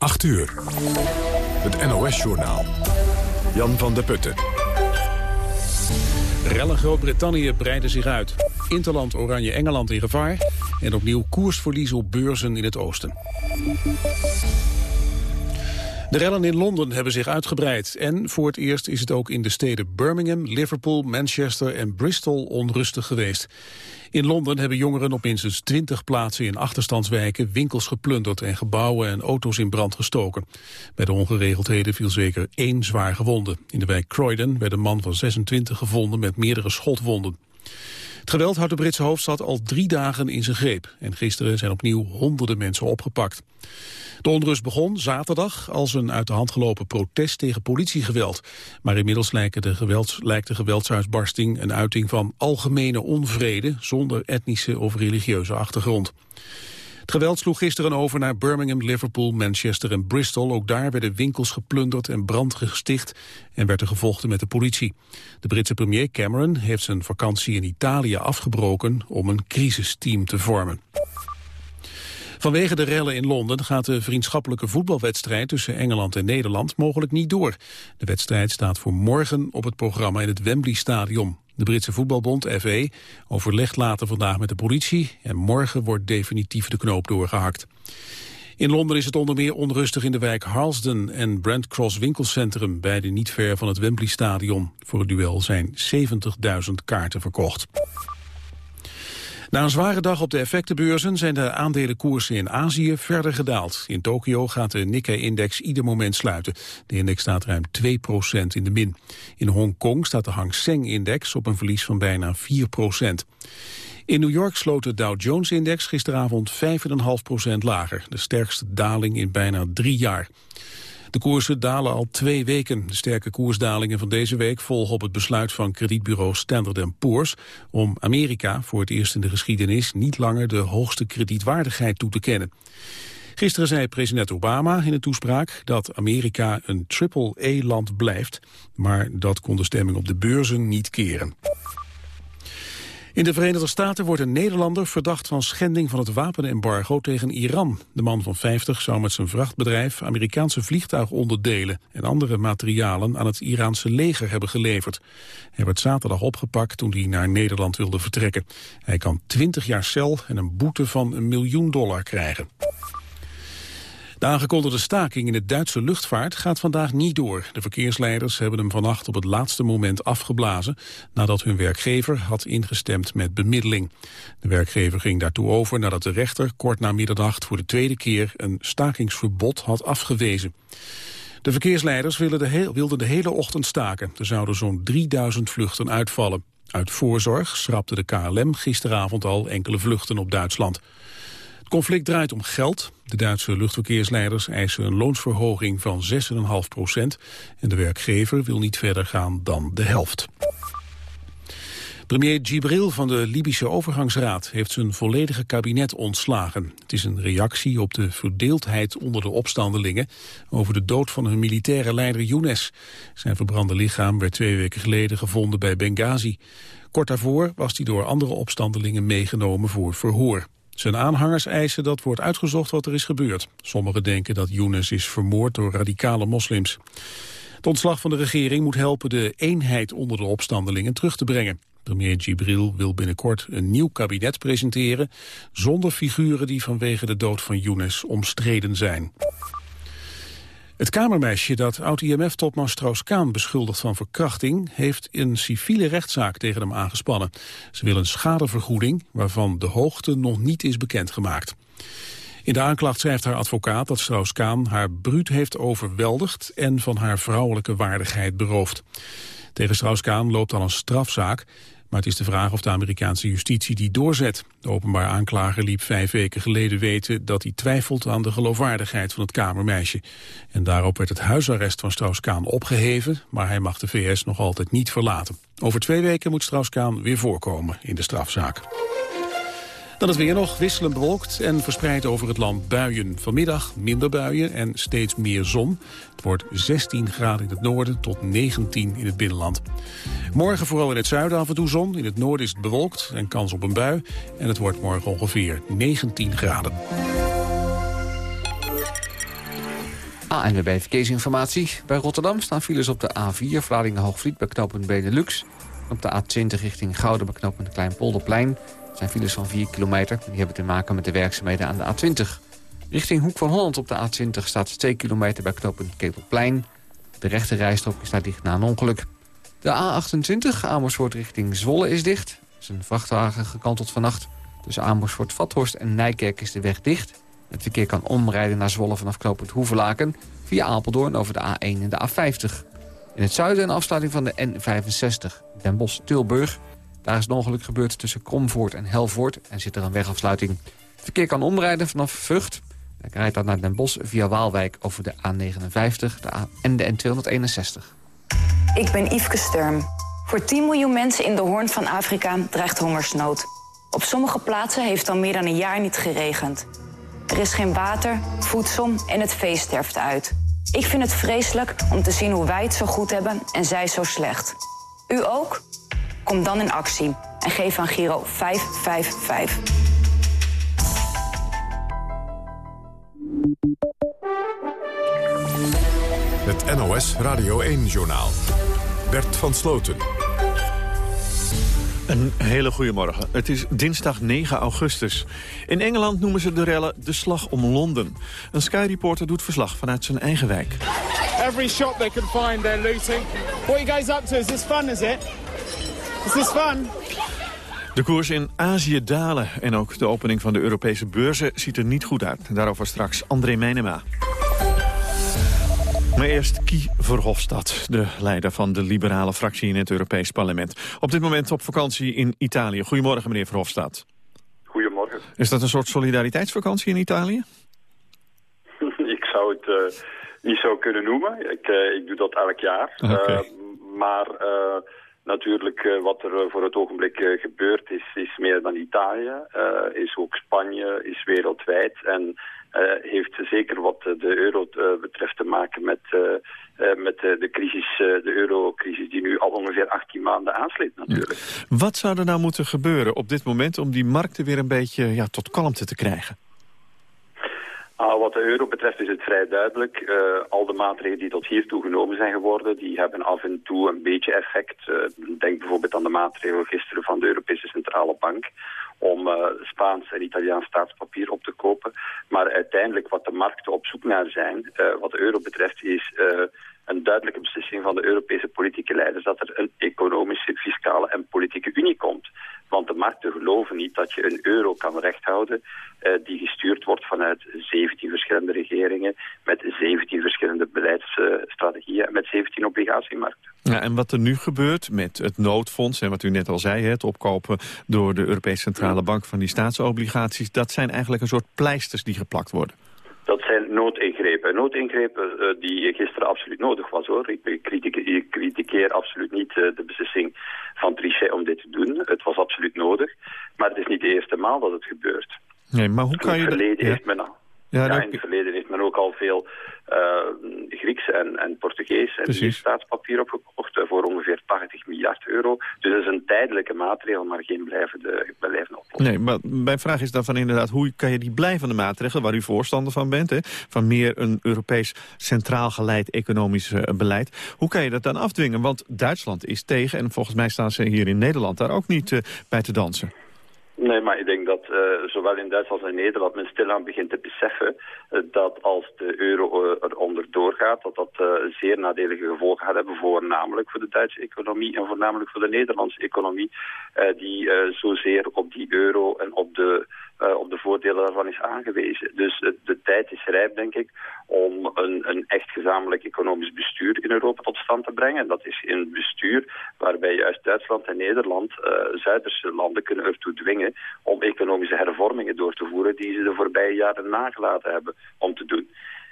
8 uur. Het NOS-journaal. Jan van der Putten. Rellen Groot-Brittannië breiden zich uit. Interland Oranje Engeland in gevaar. En opnieuw koersverlies op beurzen in het oosten. De rellen in Londen hebben zich uitgebreid. En voor het eerst is het ook in de steden Birmingham, Liverpool, Manchester en Bristol onrustig geweest. In Londen hebben jongeren op minstens 20 plaatsen in achterstandswijken winkels geplunderd en gebouwen en auto's in brand gestoken. Bij de ongeregeldheden viel zeker één zwaar gewonde. In de wijk Croydon werd een man van 26 gevonden met meerdere schotwonden. Het geweld houdt de Britse hoofdstad al drie dagen in zijn greep. En gisteren zijn opnieuw honderden mensen opgepakt. De onrust begon zaterdag als een uit de hand gelopen protest tegen politiegeweld. Maar inmiddels lijkt de, lijkt de geweldsuitbarsting een uiting van algemene onvrede zonder etnische of religieuze achtergrond. Het geweld sloeg gisteren over naar Birmingham, Liverpool, Manchester en Bristol. Ook daar werden winkels geplunderd en brand gesticht en werd er gevochten met de politie. De Britse premier Cameron heeft zijn vakantie in Italië afgebroken om een crisisteam te vormen. Vanwege de rellen in Londen gaat de vriendschappelijke voetbalwedstrijd tussen Engeland en Nederland mogelijk niet door. De wedstrijd staat voor morgen op het programma in het Wembley Stadion. De Britse voetbalbond, FA, overlegt later vandaag met de politie... en morgen wordt definitief de knoop doorgehakt. In Londen is het onder meer onrustig in de wijk Harlesden en Brent Cross winkelcentrum, beide niet ver van het Wembley Stadion. Voor het duel zijn 70.000 kaarten verkocht. Na een zware dag op de effectenbeurzen zijn de aandelenkoersen in Azië verder gedaald. In Tokio gaat de Nikkei-index ieder moment sluiten. De index staat ruim 2% in de min. In Hongkong staat de Hang Seng-index op een verlies van bijna 4% in New York sloot de Dow Jones-index gisteravond 5,5% lager. De sterkste daling in bijna drie jaar. De koersen dalen al twee weken. De sterke koersdalingen van deze week volgen op het besluit van kredietbureau Standard Poor's om Amerika voor het eerst in de geschiedenis niet langer de hoogste kredietwaardigheid toe te kennen. Gisteren zei president Obama in een toespraak dat Amerika een triple-A-land blijft, maar dat kon de stemming op de beurzen niet keren. In de Verenigde Staten wordt een Nederlander verdacht van schending van het wapenembargo tegen Iran. De man van 50 zou met zijn vrachtbedrijf Amerikaanse vliegtuigonderdelen en andere materialen aan het Iraanse leger hebben geleverd. Hij werd zaterdag opgepakt toen hij naar Nederland wilde vertrekken. Hij kan 20 jaar cel en een boete van een miljoen dollar krijgen. De aangekondigde staking in de Duitse luchtvaart gaat vandaag niet door. De verkeersleiders hebben hem vannacht op het laatste moment afgeblazen... nadat hun werkgever had ingestemd met bemiddeling. De werkgever ging daartoe over nadat de rechter kort na middernacht... voor de tweede keer een stakingsverbod had afgewezen. De verkeersleiders wilden de, wilden de hele ochtend staken. Er zouden zo'n 3000 vluchten uitvallen. Uit voorzorg schrapte de KLM gisteravond al enkele vluchten op Duitsland conflict draait om geld. De Duitse luchtverkeersleiders eisen een loonsverhoging van 6,5 procent. En de werkgever wil niet verder gaan dan de helft. Premier Gibril van de Libische Overgangsraad heeft zijn volledige kabinet ontslagen. Het is een reactie op de verdeeldheid onder de opstandelingen over de dood van hun militaire leider Younes. Zijn verbrande lichaam werd twee weken geleden gevonden bij Benghazi. Kort daarvoor was hij door andere opstandelingen meegenomen voor verhoor. Zijn aanhangers eisen dat wordt uitgezocht wat er is gebeurd. Sommigen denken dat Younes is vermoord door radicale moslims. Het ontslag van de regering moet helpen de eenheid onder de opstandelingen terug te brengen. Premier Gibril wil binnenkort een nieuw kabinet presenteren... zonder figuren die vanwege de dood van Younes omstreden zijn. Het kamermeisje dat oud-IMF-topman Strauss-Kaan beschuldigt van verkrachting... heeft een civiele rechtszaak tegen hem aangespannen. Ze wil een schadevergoeding waarvan de hoogte nog niet is bekendgemaakt. In de aanklacht schrijft haar advocaat dat Strauss-Kaan haar bruut heeft overweldigd... en van haar vrouwelijke waardigheid beroofd. Tegen Strauss-Kaan loopt al een strafzaak... Maar het is de vraag of de Amerikaanse justitie die doorzet. De openbaar aanklager liep vijf weken geleden weten dat hij twijfelt aan de geloofwaardigheid van het kamermeisje. En daarop werd het huisarrest van Strauss-Kaan opgeheven, maar hij mag de VS nog altijd niet verlaten. Over twee weken moet Strauss-Kaan weer voorkomen in de strafzaak. Dan het weer nog wisselend bewolkt en verspreid over het land buien. Vanmiddag minder buien en steeds meer zon. Het wordt 16 graden in het noorden tot 19 in het binnenland. Morgen vooral in het zuiden af en toe zon. In het noorden is het bewolkt en kans op een bui. En het wordt morgen ongeveer 19 graden. ANWB Verkeersinformatie. Bij Rotterdam staan files op de A4 Vlaardingen-Hoogvliet bij knooppunt Benelux. Op de A20 richting Gouden bij knooppunt Kleinpolderplein. Zijn files van 4 kilometer. Die hebben te maken met de werkzaamheden aan de A20. Richting Hoek van Holland op de A20 staat 2 kilometer bij knooppunt Ketelplein. De rechte rijstrook is daar dicht na een ongeluk. De A28 Amersfoort richting Zwolle is dicht. Er is een vrachtwagen gekanteld vannacht. Tussen Amersfoort, Vathorst en Nijkerk is de weg dicht. Het verkeer kan omrijden naar Zwolle vanaf knooppunt Hoevelaken... via Apeldoorn over de A1 en de A50. In het zuiden een afsluiting van de N65, Den Bosch-Tilburg. Daar is een ongeluk gebeurd tussen Kromvoort en Helvoort... en zit er een wegafsluiting. Het verkeer kan omrijden vanaf Vught. Dan rijdt dan naar Den Bosch via Waalwijk over de A59 de A en de N261. Ik ben Yveske Sturm. Voor 10 miljoen mensen in de Hoorn van Afrika dreigt hongersnood. Op sommige plaatsen heeft al meer dan een jaar niet geregend. Er is geen water, voedsel en het vee sterft uit. Ik vind het vreselijk om te zien hoe wij het zo goed hebben en zij zo slecht. U ook? Kom dan in actie en geef aan Giro 555. Het NOS Radio 1-journaal. Bert van Sloten. Een hele goede morgen. Het is dinsdag 9 augustus. In Engeland noemen ze de rellen de slag om Londen. Een Sky Reporter doet verslag vanuit zijn eigen wijk. Every shop they could find, they're looting. What are you guys up to? Is this fun, is it? Is this fun? De koers in Azië dalen en ook de opening van de Europese beurzen ziet er niet goed uit. Daarover straks André Meijnema. Maar eerst Kie Verhofstadt, de leider van de liberale fractie in het Europees Parlement. Op dit moment op vakantie in Italië. Goedemorgen, meneer Verhofstadt. Goedemorgen. Is dat een soort solidariteitsvakantie in Italië? ik zou het uh, niet zo kunnen noemen. Ik, uh, ik doe dat elk jaar. Okay. Uh, maar natuurlijk wat er voor het ogenblik gebeurt is, is meer dan Italië. is ook Spanje, is wereldwijd. En heeft zeker wat de euro betreft te maken met, met de crisis, de eurocrisis die nu al ongeveer 18 maanden aansleept. Wat zou er nou moeten gebeuren op dit moment om die markten weer een beetje ja, tot kalmte te krijgen? Ah, wat de euro betreft is het vrij duidelijk. Uh, al de maatregelen die tot hiertoe genomen zijn geworden, die hebben af en toe een beetje effect. Uh, denk bijvoorbeeld aan de maatregelen gisteren van de Europese Centrale Bank om uh, Spaans en Italiaans staatspapier op te kopen. Maar uiteindelijk wat de markten op zoek naar zijn, wat de euro betreft, is een duidelijke beslissing van de Europese politieke leiders dat er een economische, fiscale en politieke unie komt. Want de markten geloven niet dat je een euro kan rechthouden uh, die gestuurd wordt vanuit 17 verschillende regeringen met 17 verschillende beleidsstrategieën en met 17 obligatiemarkten. Ja, en wat er nu gebeurt met het noodfonds en wat u net al zei, het opkopen door de Europese Centrale Bank van die staatsobligaties, dat zijn eigenlijk een soort pleisters die geplakt worden. Dat zijn noodingrepen. Noodingrepen uh, die gisteren absoluut nodig was hoor. Ik ik absoluut niet uh, de beslissing van Trichet om dit te doen. Het was absoluut nodig. Maar het is niet de eerste maal dat het gebeurt. Nee, maar hoe kan in je... het verleden ja. heeft men al... Ja, Ja, in het verleden heeft men ook al veel uh, Grieks en, en Portugees en staatspapier opgekocht uh, voor ongeveer 80 miljard euro. Dus dat is een tijdelijke maatregel, maar geen blijvende, blijvende oplossing. Nee, maar mijn vraag is dan van inderdaad... hoe kan je die blijvende maatregelen, waar u voorstander van bent... Hè, van meer een Europees centraal geleid economisch eh, beleid... hoe kan je dat dan afdwingen? Want Duitsland is tegen en volgens mij staan ze hier in Nederland... daar ook niet eh, bij te dansen. Nee, maar ik denk dat uh, zowel in Duitsland als in Nederland men stilaan begint te beseffen uh, dat als de euro uh, eronder doorgaat, dat dat zeer nadelige gevolgen gaat hebben, voornamelijk voor de Duitse economie en voornamelijk voor de Nederlandse economie, die zozeer op die euro en op de, op de voordelen daarvan is aangewezen. Dus de tijd is rijp, denk ik, om een, een echt gezamenlijk economisch bestuur in Europa tot stand te brengen. En dat is een bestuur waarbij juist Duitsland en Nederland, Zuiderse landen, kunnen ertoe dwingen om economische hervormingen door te voeren die ze de voorbije jaren nagelaten hebben om te doen.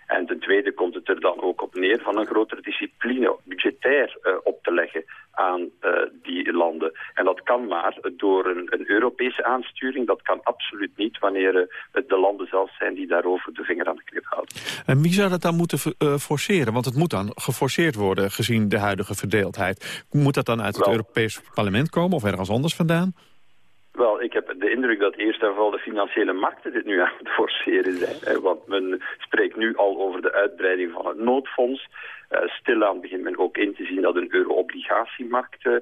En ten tweede komt het er dan ook op neer van een grotere discipline budgetair uh, op te leggen aan uh, die landen. En dat kan maar door een, een, Europese aansturing. Dat kan absoluut niet wanneer uh, het de landen zelf zijn die daarover de vinger aan de knip houden. En wie zou dat dan moeten forceren? Want het moet dan geforceerd worden gezien de huidige verdeeldheid. Moet dat dan uit het Wel. Europees parlement komen of ergens anders vandaan? Wel, ik heb de indruk dat eerst en vooral de financiële markten dit nu aan het forceren zijn. Want men spreekt nu al over de uitbreiding van het noodfonds. Uh, stilaan begint men ook in te zien dat een euro-obligatiemarkt uh,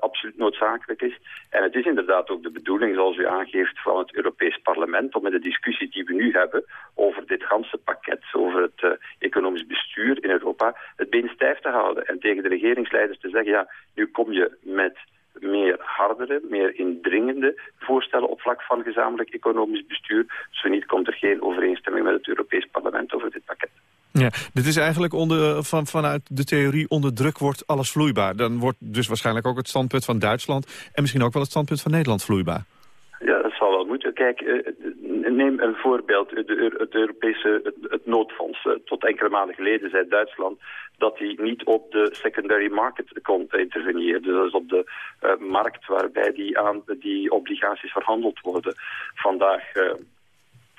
absoluut noodzakelijk is. En het is inderdaad ook de bedoeling, zoals u aangeeft, van het Europees Parlement om met de discussie die we nu hebben over dit ganse pakket, over het economisch bestuur in Europa, het been stijf te houden. En tegen de regeringsleiders te zeggen, ja, nu kom je met meer hardere, meer indringende voorstellen op vlak van gezamenlijk economisch bestuur. Zo niet komt er geen overeenstemming met het Europees Parlement over dit pakket. Ja, dit is eigenlijk onder, van, vanuit de theorie onder druk wordt alles vloeibaar. Dan wordt dus waarschijnlijk ook het standpunt van Duitsland... en misschien ook wel het standpunt van Nederland vloeibaar. Ja, dat zal wel moeten. Kijk, eh, neem een voorbeeld. De, het Europese het, het noodfonds. Eh, tot enkele maanden geleden zei Duitsland dat hij niet op de secondary market kon interveneren. Dus dat is op de uh, markt waarbij die, aan, die obligaties verhandeld worden. Vandaag... Uh,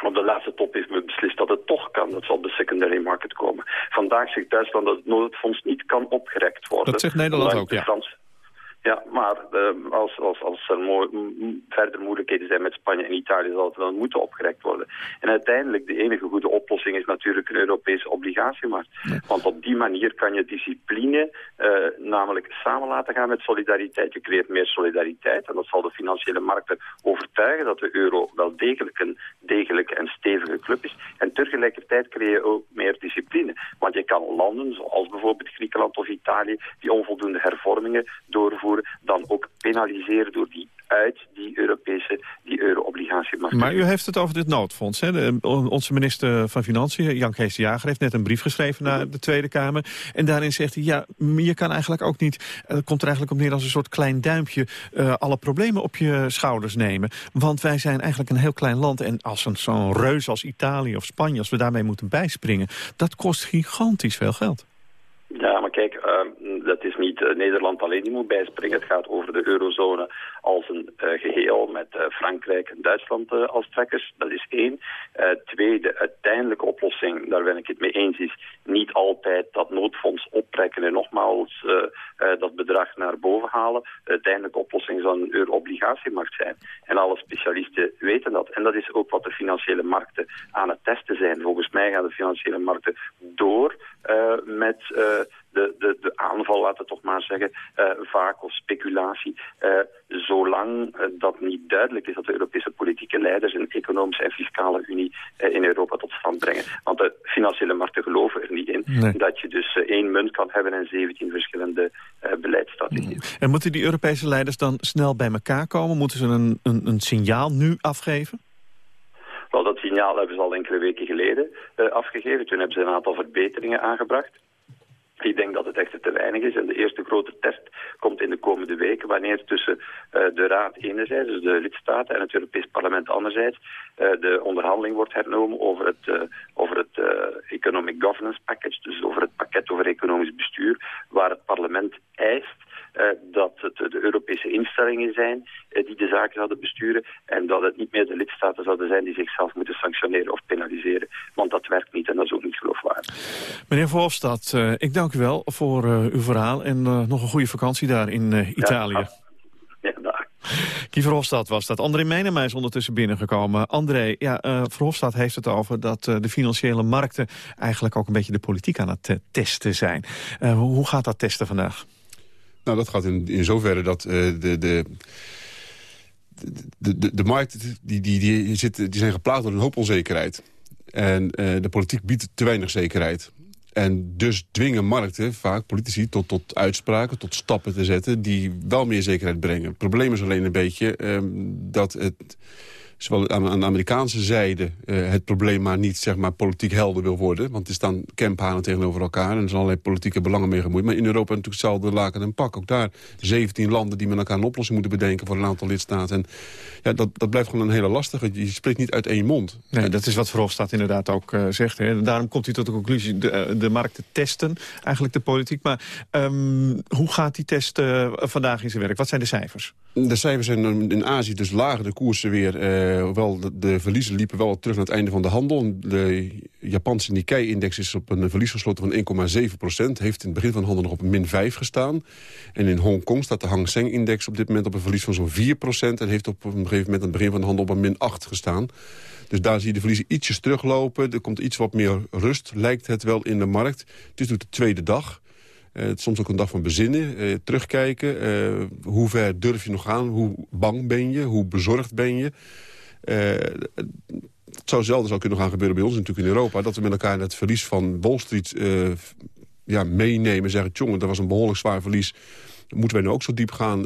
op de laatste top heeft men beslist dat het toch kan, dat ze op de secondary market komen. Vandaag zegt Duitsland dat het noodfonds niet kan opgerekt worden. Dat zegt Nederland ook, ja. Ja, maar uh, als, als, als er mo verder moeilijkheden zijn met Spanje en Italië, zal het wel moeten opgerekt worden. En uiteindelijk, de enige goede oplossing is natuurlijk een Europese obligatiemarkt. Want op die manier kan je discipline uh, namelijk samen laten gaan met solidariteit. Je creëert meer solidariteit en dat zal de financiële markten overtuigen dat de euro wel degelijk een degelijke en stevige club is. En tegelijkertijd creëer je ook meer discipline. Want je kan landen, zoals bijvoorbeeld Griekenland of Italië, die onvoldoende hervormingen doorvoeren dan ook penaliseren door die uit die Europese, die euro-obligatiemarkt. Maar u heeft het over dit noodfonds. Hè? De, onze minister van Financiën, Jan Kees de Jager, heeft net een brief geschreven naar de Tweede Kamer. En daarin zegt hij, ja, je kan eigenlijk ook niet, het komt er eigenlijk op neer als een soort klein duimpje, uh, alle problemen op je schouders nemen. Want wij zijn eigenlijk een heel klein land. En als zo'n reus als Italië of Spanje, als we daarmee moeten bijspringen, dat kost gigantisch veel geld. Ja, maar kijk, uh, dat is niet uh, Nederland alleen die moet bijspringen. Het gaat over de eurozone als een uh, geheel met Frankrijk en Duitsland als trekkers. Dat is één. twee, de uiteindelijke oplossing, daar ben ik het mee eens, is niet altijd dat noodfonds optrekken en nogmaals dat bedrag naar boven halen. De uiteindelijke oplossing zal een euro-obligatiemarkt zijn. En alle specialisten weten dat. En dat is ook wat de financiële markten aan het testen zijn. Volgens mij gaan de financiële markten door met de, de, de aanval, laten we toch maar zeggen, uh, vaak of speculatie. Uh, zolang uh, dat niet duidelijk is dat de Europese politieke leiders een economische en fiscale unie in Europa tot stand brengen. Want de financiële markten geloven er niet in dat je dus één munt kan hebben en 17 verschillende beleidsstrategieën. En moeten die Europese leiders dan snel bij elkaar komen? Moeten ze een, een, een signaal nu afgeven? Wel, dat signaal hebben ze al enkele weken geleden afgegeven. Toen hebben ze een aantal verbeteringen aangebracht. Ik denk dat het echt te weinig is. En de eerste grote test komt in de komende weken... wanneer tussen uh, de Raad enerzijds, dus de lidstaten... en het Europees Parlement anderzijds... Uh, de onderhandeling wordt hernomen over het, uh, over het Economic Governance Package... dus over het pakket over economisch bestuur... waar het parlement eist dat het de Europese instellingen zijn uh, die de zaken zouden besturen en dat het niet meer de lidstaten zouden zijn die zichzelf moeten sanctioneren of penaliseren. Want dat werkt niet en dat is ook niet geloofwaardig. Meneer Verhofstadt, uh, ik dank u wel voor uw verhaal en nog een goede vakantie daar in Italië. Ja, ja, dag. Guy Verhofstadt was dat. André Menema is ondertussen binnengekomen. André, ja, uh, Verhofstadt heeft het over dat uh, de financiële markten... eigenlijk ook een beetje de politiek aan het uh, testen zijn. hoe gaat dat testen vandaag? Nou, dat gaat in, in zoverre dat uh, de, de, de, de, markt, die, die, die, zit, die zijn geplaagd door een hoop onzekerheid. En uh, de politiek biedt te weinig zekerheid. En dus dwingen markten vaak politici tot, tot uitspraken, tot stappen te zetten... die wel meer zekerheid brengen. Het probleem is alleen een beetje um, dat het zowel aan, de Amerikaanse zijde uh, het probleem maar niet zeg maar, politiek helder wil worden. Want er staan camphanen tegenover elkaar en er zijn allerlei politieke belangen mee gemoeid. Maar in Europa natuurlijk hetzelfde laken en pak. Ook daar 17 landen die met elkaar een oplossing moeten bedenken voor een aantal lidstaten. En ja, dat, dat blijft gewoon een hele lastige. Je spreekt niet uit één mond. Nee, dat is wat Verhofstadt inderdaad ook uh, zegt. Hè. Daarom komt hij tot de conclusie de, uh, de markten testen, eigenlijk de politiek. Maar um, hoe gaat die test vandaag in zijn werk? Wat zijn de cijfers? De cijfers zijn in Azië dus lager, de koersen weer. Hoewel de, de, verliezen liepen wel terug naar het einde van de handel. De Japanse Nikkei-index is op een verlies gesloten van 1,7 procent. Heeft in het begin van de handel nog op min 5 gestaan. En in Hongkong staat de Hang Seng-index op dit moment op een verlies van zo'n 4 procent. En heeft op een gegeven moment aan het begin van de handel op een min 8 gestaan. Dus daar zie je de verliezen ietsjes teruglopen. Er komt iets wat meer rust, lijkt het wel, in de markt. Het is nu de tweede dag. Uh, soms ook een dag van bezinnen, uh, terugkijken. Hoe ver durf je nog aan? Hoe bang ben je? Hoe bezorgd ben je? Het zou zelden zou kunnen gaan gebeuren bij ons natuurlijk in Europa... dat we met elkaar het verlies van Wall Street ja, meenemen. Zeggen, jongen, dat was een behoorlijk zwaar verlies. Moeten wij nu ook zo diep gaan?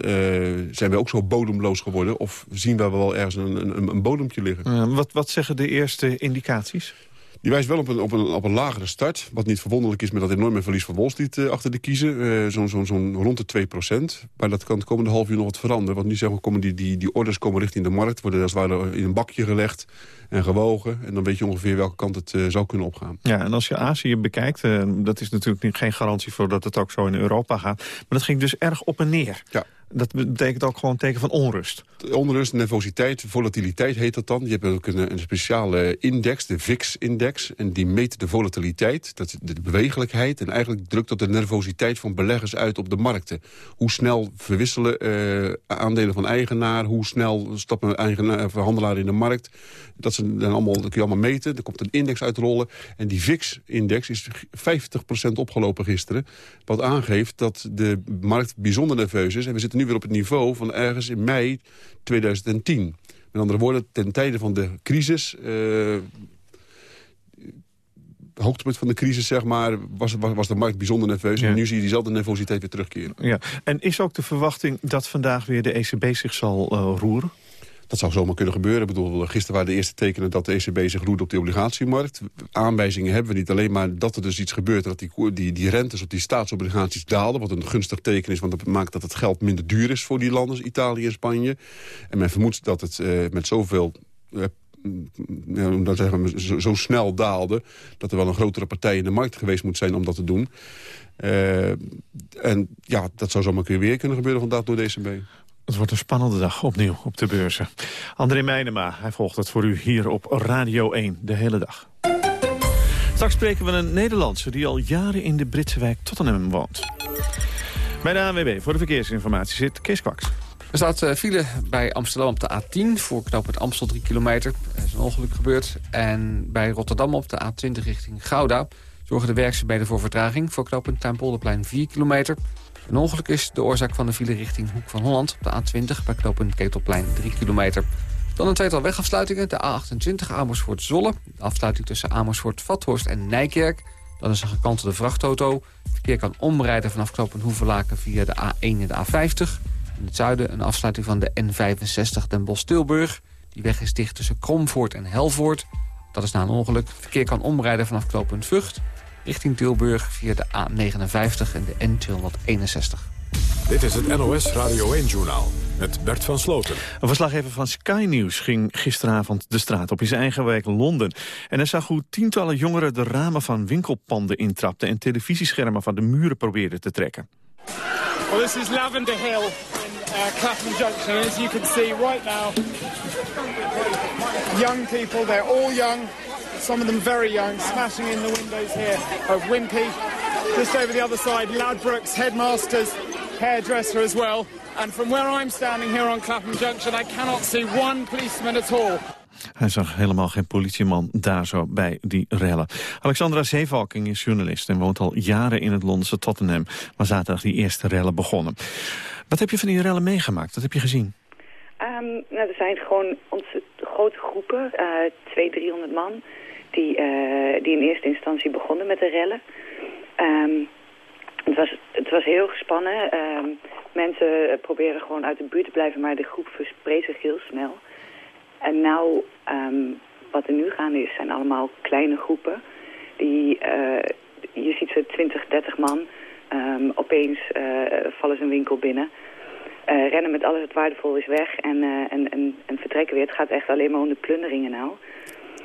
zijn we ook zo bodemloos geworden? Of zien we wel ergens een, een, een bodempje liggen? wat, wat zeggen de eerste indicaties? Die wijst wel op een, op, een, op een lagere start. Wat niet verwonderlijk is met dat enorme verlies van Wall Street uh, achter de kiezen. Uh, Zo'n zo, zo rond de 2 procent. Maar dat kan het komende half uur nog wat veranderen. Want nu zeggen we, komen die, die, die orders komen richting de markt. Worden als het ware in een bakje gelegd en gewogen. En dan weet je ongeveer welke kant het uh, zou kunnen opgaan. Ja, en als je Azië bekijkt, dat is natuurlijk geen garantie voor dat het ook zo in Europa gaat. Maar dat ging dus erg op en neer. Ja. Dat betekent ook gewoon een teken van onrust. Onrust, nervositeit, volatiliteit heet dat dan. Je hebt ook een, een speciale index, de VIX-index. En die meet de volatiliteit, dat, de bewegelijkheid... en eigenlijk drukt dat de nervositeit van beleggers uit op de markten. Hoe snel verwisselen uh, aandelen van eigenaar... hoe snel stappen eigenaar, verhandelaar in de markt. Dat, dan allemaal, dat kun je allemaal meten. Er komt een index uitrollen. En die VIX-index is 50% opgelopen gisteren. Wat aangeeft dat de markt bijzonder nerveus is. En we zitten nu weer op het niveau van ergens in mei 2010. Met andere woorden, ten tijde van de crisis... Uh, hoogtepunt van de crisis, zeg maar, was, was, was de markt bijzonder nerveus. En nu zie je diezelfde nervositeit weer terugkeren. Ja. En is ook de verwachting dat vandaag weer de ECB zich zal uh, roeren? Dat zou zomaar kunnen gebeuren. Ik bedoel, gisteren waren de eerste tekenen dat de ECB zich roert op de obligatiemarkt. Aanwijzingen hebben we niet alleen maar dat er dus iets gebeurt... dat die, die, die rentes op die staatsobligaties daalden... wat een gunstig teken is, want dat maakt dat het geld minder duur is... voor die landen, Italië en Spanje. En men vermoedt dat het uh, met zoveel... Ja, dan zeggen zo, snel daalde... dat er wel een grotere partij in de markt geweest moet zijn om dat te doen. Uh, en ja, dat zou zomaar weer kunnen gebeuren vandaag door de ECB. Het wordt een spannende dag opnieuw op de beurzen. André Meijnema, hij volgt het voor u hier op Radio 1 de hele dag. Straks spreken we een Nederlandse die al jaren in de Britse wijk Tottenham woont. Bij de ANWB voor de verkeersinformatie zit Kees Kwaks. Er staat uh, file bij Amsterdam op de A10 voor knooppunt Amstel 3 kilometer. Er is een ongeluk gebeurd. En bij Rotterdam op de A20 richting Gouda zorgen de werkzaamheden voor vertraging. Voor knooppunt Tuinpolderplein 4 kilometer. Een ongeluk is de oorzaak van de file richting Hoek van Holland... op de A20 bij knooppunt Ketelplein 3 kilometer. Dan een tweetal wegafsluitingen. De A28 Amersfoort-Zolle. De afsluiting tussen Amersfoort-Vathorst en Nijkerk. Dan is een gekantelde vrachtauto. Verkeer kan omrijden vanaf knooppunt Hoevelaken via de A1 en de A50. In het zuiden een afsluiting van de N65 Den Bosch-Tilburg. Die weg is dicht tussen Kromvoort en Helvoort. Dat is na een ongeluk. Verkeer kan omrijden vanaf knooppunt Vught richting Tilburg via de A59 en de N261. Dit is het NOS Radio 1-journaal met Bert van Sloten. Een verslaggever van Sky News ging gisteravond de straat op in zijn eigen wijk Londen. En hij zag hoe tientallen jongeren de ramen van winkelpanden intrapten... en televisieschermen van de muren probeerden te trekken. Well, this is Lavender Hill in uh, Clapham Junction. As you can see right now, young people, they're all young, some of them very young, smashing in the windows here of Wimpy. Just over the other side, Ladbrokes, headmasters, hairdresser as well. And from where I'm standing here on Clapham Junction, I cannot see one policeman at all. Hij zag helemaal geen politieman daar zo bij die rellen. Alexandra Zeevalking is journalist en woont al jaren in het Londense Tottenham... waar zaterdag die eerste rellen begonnen. Wat heb je van die rellen meegemaakt? Wat heb je gezien? Um, nou, er zijn gewoon grote groepen, uh, 200, 300 man die, uh, die in eerste instantie begonnen met de rellen. Um, het, was, het was heel gespannen. Um, mensen proberen gewoon uit de buurt te blijven, maar de groep verspreid zich heel snel. En nou, um, wat er nu gaande is, zijn allemaal kleine groepen. Die, uh, je ziet ze 20, 30 man. Opeens uh, vallen ze een winkel binnen. Rennen met alles wat waardevol is weg en, en, en, en vertrekken weer. Het gaat echt alleen maar om de plunderingen nou.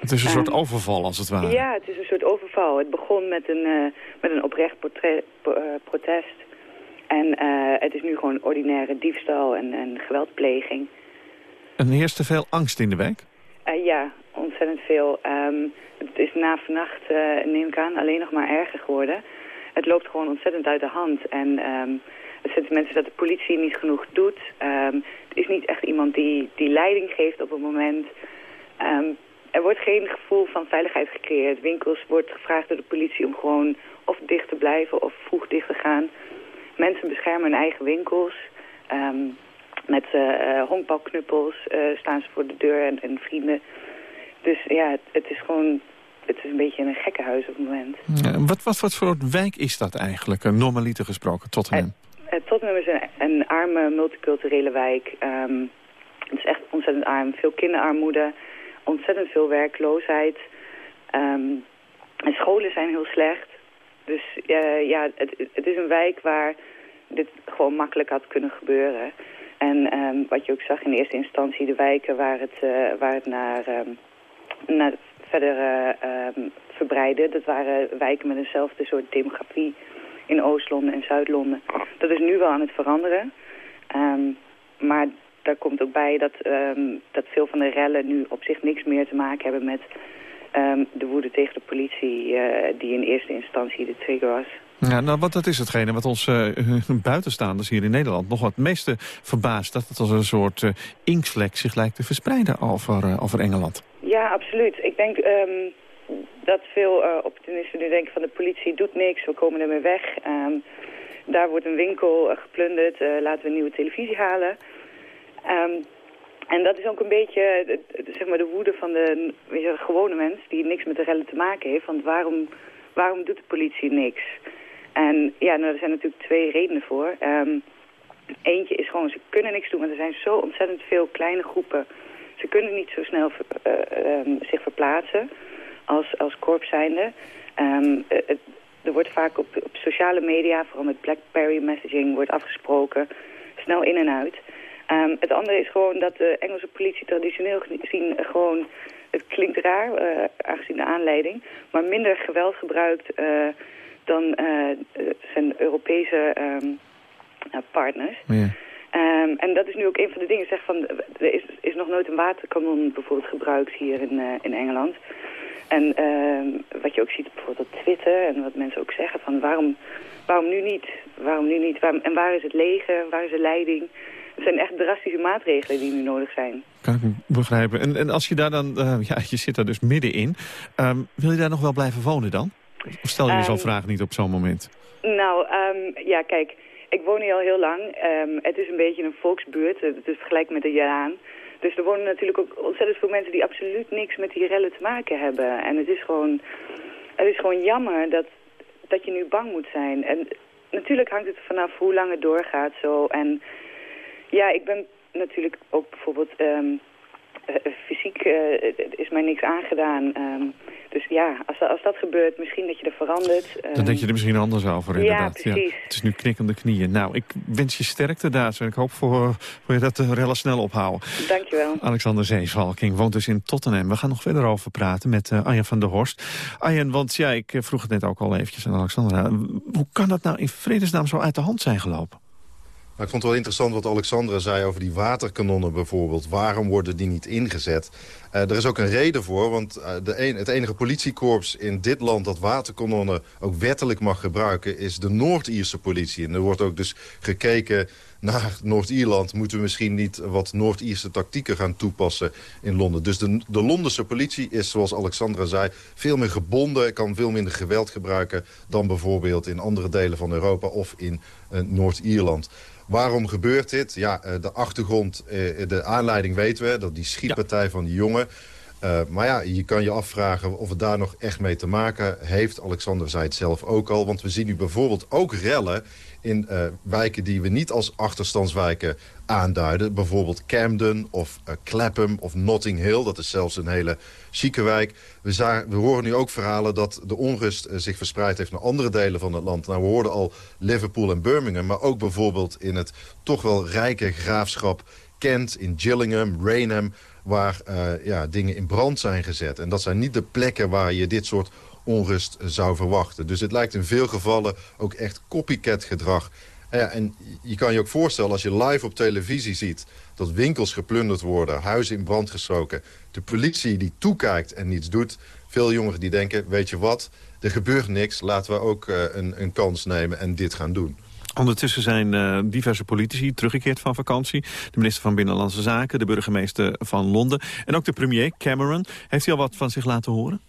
Het is een soort ehm, overval, als het ware. Ja, het is een soort overval. Het begon met een, uh, met een oprecht portret, uh, protest. En het is nu gewoon ordinaire diefstal en, en geweldpleging. En heerst er veel angst in de wijk? Uh, ja, ontzettend veel. Um, het is na vannacht, uh, neem ik aan, alleen nog maar erger geworden. Het loopt gewoon ontzettend uit de hand. En um, het zijn mensen dat de politie niet genoeg doet. Um, het is niet echt iemand die, die leiding geeft op het moment. Er wordt geen gevoel van veiligheid gecreëerd. Winkels wordt gevraagd door de politie om gewoon of dicht te blijven of vroeg dicht te gaan. Mensen beschermen hun eigen winkels. Um, met uh, honkbalknuppels uh, staan ze voor de deur en, en vrienden. Dus ja, het, het, is gewoon... Het is een beetje een gekkenhuis op het moment. Ja, wat, wat, wat voor wijk is dat eigenlijk, normaliter gesproken, Tottenham? Uh, Tottenham is een, een, arme, multiculturele wijk. Um, het is echt ontzettend arm. Veel kinderarmoede, ontzettend veel werkloosheid. Um, en scholen zijn heel slecht. Dus uh, ja, het, het is een wijk waar dit gewoon makkelijk had kunnen gebeuren. En um, wat je ook zag in eerste instantie, de wijken waar het, uh, waar het naar, um, naar verder uh, um, verbreidde, dat waren wijken met eenzelfde soort demografie in Oost-Londen en Zuid-Londen. Dat is nu wel aan het veranderen. maar daar komt ook bij dat, dat veel van de rellen nu op zich niks meer te maken hebben met de woede tegen de politie uh, die in eerste instantie de trigger was. Ja, nou, wat dat is hetgene wat ons uh, buitenstaanders hier in Nederland nog wat meeste verbaast. Dat het als een soort uh, inktvlek zich lijkt te verspreiden over, over Engeland. Ja, absoluut. Ik denk um, dat veel opportunisten nu denken van de politie doet niks, we komen ermee weg. Daar wordt een winkel geplunderd, laten we een nieuwe televisie halen. Um, en dat is ook een beetje zeg maar de woede van de gewone mens die niks met de rellen te maken heeft. Want waarom, waarom doet de politie niks? En ja, nou, er zijn natuurlijk twee redenen voor. Um, eentje is gewoon, ze kunnen niks doen, want er zijn zo ontzettend veel kleine groepen. Ze kunnen niet zo snel uh, um, zich verplaatsen als, als korps het, er wordt vaak op, op sociale media, vooral met Blackberry messaging, wordt afgesproken. Snel in en uit. Um, het andere is gewoon dat de Engelse politie traditioneel gezien gewoon... Het klinkt raar, uh, aangezien de aanleiding, maar minder geweld gebruikt... Uh, dan uh, zijn Europese um, partners. Ja. Um, en dat is nu ook een van de dingen. Zeg van, er is, is nog nooit een waterkanon bijvoorbeeld gebruikt hier in, in Engeland. En wat je ook ziet bijvoorbeeld op Twitter en wat mensen ook zeggen van waarom, waarom nu niet? Waarom nu niet? Waarom, en waar is het leger? Waar is de leiding? Het zijn echt drastische maatregelen die nu nodig zijn. Kan ik begrijpen. En, en als je daar dan, uh, ja, je zit daar dus middenin. Um, wil je daar nog wel blijven wonen dan? Of stel je um, zo'n vraag niet op zo'n moment? Nou, um, ja, kijk, ik woon hier al heel lang. Het is een beetje een volksbuurt, het is vergelijk met de Jaan. Dus er wonen natuurlijk ook ontzettend veel mensen die absoluut niks met die rellen te maken hebben. En het is gewoon, het is gewoon jammer dat, dat je nu bang moet zijn. En natuurlijk hangt het vanaf hoe lang het doorgaat zo. En ja, ik ben natuurlijk ook bijvoorbeeld... Um, uh, fysiek uh, is mij niks aangedaan. Um, dus ja, als, als dat gebeurt, misschien dat je er verandert. Um... Dan denk je er misschien anders over, inderdaad. Ja, precies. Ja, het is nu knikkende knieën. Nou, ik wens je sterkte daar. En ik hoop voor, voor je dat de rellen snel ophouden. Dankjewel. Alexander Zeevalking woont dus in Tottenham. We gaan nog verder over praten met uh, Arjen van der Horst. Arjen, want ja, ik vroeg het net ook al eventjes aan Alexander. Hoe kan dat nou in vredesnaam zo uit de hand zijn gelopen? Maar ik vond het wel interessant wat Alexandra zei over die waterkanonnen bijvoorbeeld. Waarom worden die niet ingezet? Uh, er is ook een reden voor, want uh, de het enige politiekorps in dit land... dat waterkanonnen ook wettelijk mag gebruiken, is de Noord-Ierse politie. En er wordt ook dus gekeken naar Noord-Ierland... moeten we misschien niet wat Noord-Ierse tactieken gaan toepassen in Londen. Dus de, de Londense politie is, zoals Alexandra zei, veel meer gebonden... kan veel minder geweld gebruiken dan bijvoorbeeld in andere delen van Europa... of in uh, Noord-Ierland. Waarom gebeurt dit? Ja, eh, de achtergrond, eh, de aanleiding weten we. Dat die schietpartij ja. van die jongen. Uh, maar ja, je kan je afvragen of het daar nog echt mee te maken heeft. Alexander zei het zelf ook al. Want we zien nu bijvoorbeeld ook rellen in uh, wijken die we niet als achterstandswijken aanduiden. Bijvoorbeeld Camden of uh, Clapham of Notting Hill. Dat is zelfs een hele chique wijk. We, we horen nu ook verhalen dat de onrust uh, zich verspreid heeft naar andere delen van het land. Nou, we hoorden al Liverpool en Birmingham. Maar ook bijvoorbeeld in het toch wel rijke graafschap Kent, in Gillingham, Rainham... waar ja, dingen in brand zijn gezet. En dat zijn niet de plekken waar je dit soort onrust zou verwachten. Dus het lijkt in veel gevallen ook echt copycat gedrag. Nou ja, en je kan je ook voorstellen als je live op televisie ziet... dat winkels geplunderd worden, huizen in brand gestoken... de politie die toekijkt en niets doet... veel jongeren die denken, weet je wat, er gebeurt niks... laten we ook een, een kans nemen en dit gaan doen. Ondertussen zijn uh, diverse politici teruggekeerd van vakantie. De minister van Binnenlandse Zaken, de burgemeester van Londen... en ook de premier Cameron. Heeft hij al wat van zich laten horen?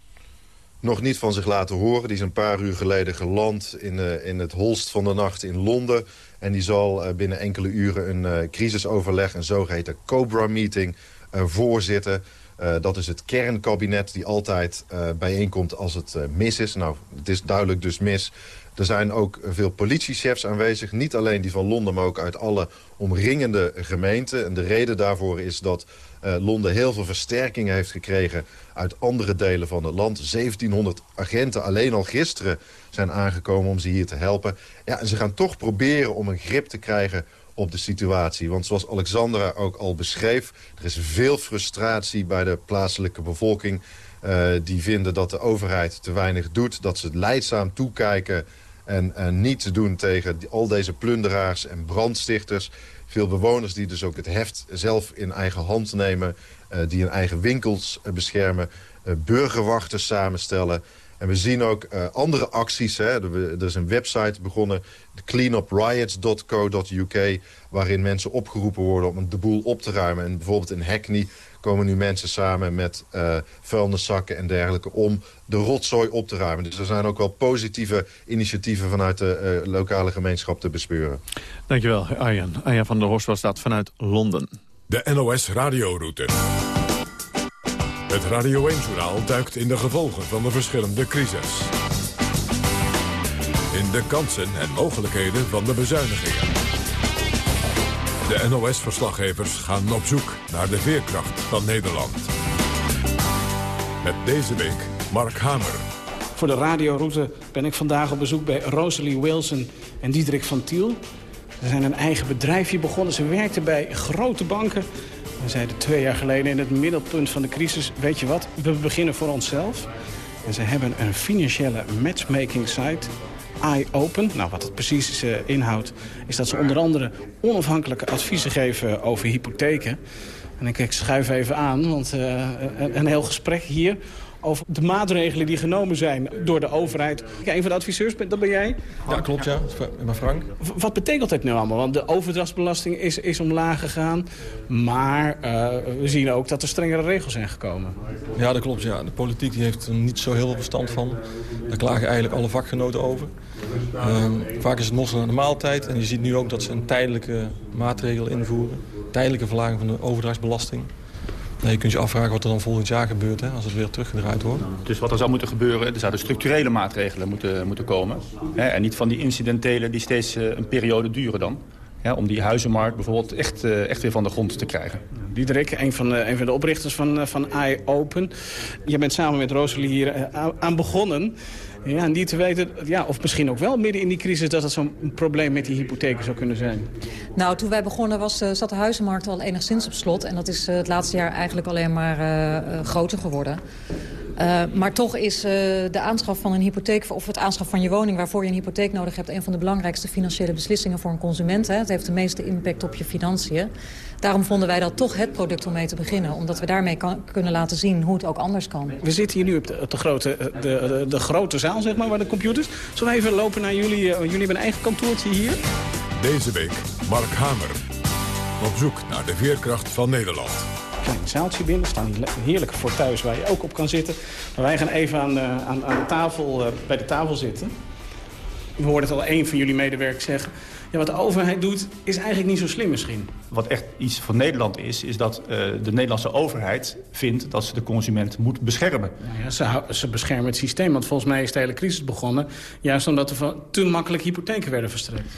nog niet van zich laten horen. Die is een paar uur geleden geland in, uh, in het holst van de nacht in Londen. En die zal uh, binnen enkele uren een crisisoverleg, een zogeheten Cobra-meeting, voorzitten. dat is het kernkabinet die altijd bijeenkomt als het mis is. Nou, het is duidelijk dus mis. Er zijn ook veel politiechefs aanwezig. Niet alleen die van Londen, maar ook uit alle omringende gemeenten. En de reden daarvoor is dat uh, Londen heel veel versterking heeft gekregen uit andere delen van het land. 1700 agenten alleen al gisteren zijn aangekomen om ze hier te helpen. Ja, en ze gaan toch proberen om een grip te krijgen op de situatie. Want zoals Alexandra ook al beschreef... er is veel frustratie bij de plaatselijke bevolking. Uh, die vinden dat de overheid te weinig doet. Dat ze leidzaam toekijken en, en niets doen tegen al deze plunderaars en brandstichters. Veel bewoners die dus ook het heft zelf in eigen hand nemen. Uh, die hun eigen winkels uh, beschermen. Uh, burgerwachters samenstellen. En we zien ook andere acties. Hè. Er, is een website begonnen, cleanupriots.co.uk... waarin mensen opgeroepen worden om de boel op te ruimen. En bijvoorbeeld in Hackney komen nu mensen samen met uh, vuilniszakken en dergelijke... om de rotzooi op te ruimen. Dus er zijn ook wel positieve initiatieven vanuit de uh, lokale gemeenschap te bespeuren. Dankjewel, Arjan. Arjan van der Horst was dat vanuit Londen. De NOS Radioroute. Het Radio 1-journaal duikt in de gevolgen van de verschillende crises. In de kansen en mogelijkheden van de bezuinigingen. De NOS-verslaggevers gaan op zoek naar de veerkracht van Nederland. Met deze week Mark Hamer. Voor de radioroute ben ik vandaag op bezoek bij Rosalie Wilson en Diederik van Tiel. Ze zijn een eigen bedrijfje begonnen. Ze werkten bij grote banken. We zeiden twee jaar geleden in het middelpunt van de crisis... weet je wat, we beginnen voor onszelf. En ze hebben een financiële matchmaking site iOpen. Nou, wat het precies uh, inhoudt, is dat ze onder andere onafhankelijke adviezen geven over hypotheken. En ik, ik schuif even aan, want uh, een, een heel gesprek hier over de maatregelen die genomen zijn door de overheid. Een van de adviseurs, dat ben jij? Ja, klopt, ja. Ik Frank. Wat betekent dit nu allemaal? Want de overdrachtsbelasting is, is omlaag gegaan. Maar uh, we zien ook dat er strengere regels zijn gekomen. Ja, dat klopt, ja. De politiek die heeft er niet zo heel veel verstand van. Daar klagen eigenlijk alle vakgenoten over. Um, vaak is het nog naar de maaltijd. En je ziet nu ook dat ze een tijdelijke maatregel invoeren. Tijdelijke verlaging van de overdrachtsbelasting. Je kunt je afvragen wat er dan volgend jaar gebeurt hè, als het weer teruggedraaid wordt. Dus wat er zou moeten gebeuren, er zouden structurele maatregelen moeten, moeten komen. Hè, en niet van die incidentele die steeds uh, een periode duren dan. Ja, om die huizenmarkt bijvoorbeeld echt, uh, echt weer van de grond te krijgen. Diederik, een van de, een van de oprichters van, uh, van iOpen. Je bent samen met Rosalie hier aan begonnen. Ja, en niet te weten, ja, of misschien ook wel midden in die crisis... dat het zo'n probleem met die hypotheken zou kunnen zijn. Nou, toen wij begonnen was, uh, zat de huizenmarkt al enigszins op slot. En dat is uh, het laatste jaar eigenlijk alleen maar uh, groter geworden. Uh, maar toch is uh, de aanschaf van een hypotheek... of het aanschaf van je woning waarvoor je een hypotheek nodig hebt... een van de belangrijkste financiële beslissingen voor een consument. Hè. Het heeft de meeste impact op je financiën. Daarom vonden wij dat toch het product om mee te beginnen. Omdat we daarmee kan, kunnen laten zien hoe het ook anders kan. We zitten hier nu op de, op de grote, de, de, de, grote zaal, zeg maar, waar de computers... Zullen we even lopen naar jullie? Uh, jullie hebben een eigen kantoortje hier. Deze week Mark Hamer. Op zoek naar de veerkracht van Nederland klein zaaltje binnen. Er staan hier heerlijke fortuins waar je ook op kan zitten. Maar wij gaan even aan, uh, aan, aan de tafel, uh, bij de tafel zitten. We hoorden het al een van jullie medewerkers zeggen... Ja, wat de overheid doet, is eigenlijk niet zo slim misschien. Wat echt iets voor Nederland is, is dat uh, de Nederlandse overheid vindt... dat ze de consument moet beschermen. Nou ja, ze, ze, beschermen het systeem, want volgens mij is de hele crisis begonnen... juist omdat er te makkelijk hypotheken werden verstrekt.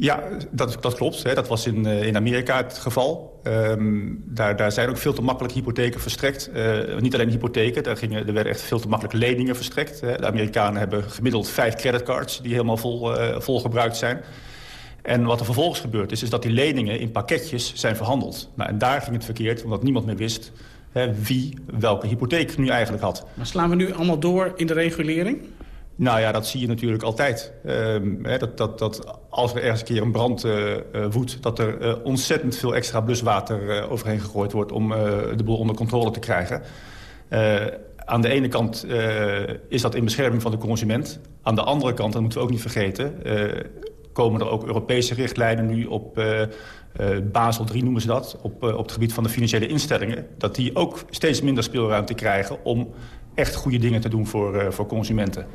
Ja, dat, dat klopt. Hè. Dat was in, uh, in Amerika het geval. Um, daar, daar zijn ook veel te makkelijk hypotheken verstrekt. Uh, niet alleen hypotheken, daar, gingen, er werden echt veel te makkelijk leningen verstrekt. Hè. De Amerikanen hebben gemiddeld vijf creditcards die helemaal vol, uh, vol gebruikt zijn. En wat er vervolgens gebeurd is, is dat die leningen in pakketjes zijn verhandeld. Nou, en daar ging het verkeerd, omdat niemand meer wist hè, wie welke hypotheek nu eigenlijk had. Maar slaan we nu allemaal door in de regulering? Nou ja, dat zie je natuurlijk altijd. Ehm, dat, dat, dat als er ergens een keer een brand uh, woedt... dat er ontzettend veel extra bluswater overheen gegooid wordt... om de boel onder controle te krijgen. aan de ene kant is dat in bescherming van de consument. Aan de andere kant, dat moeten we ook niet vergeten... komen er ook Europese richtlijnen nu op... Basel 3 noemen ze dat, op, op het gebied van de financiële instellingen... dat die ook steeds minder speelruimte krijgen om echt goede dingen te doen voor, voor consumenten.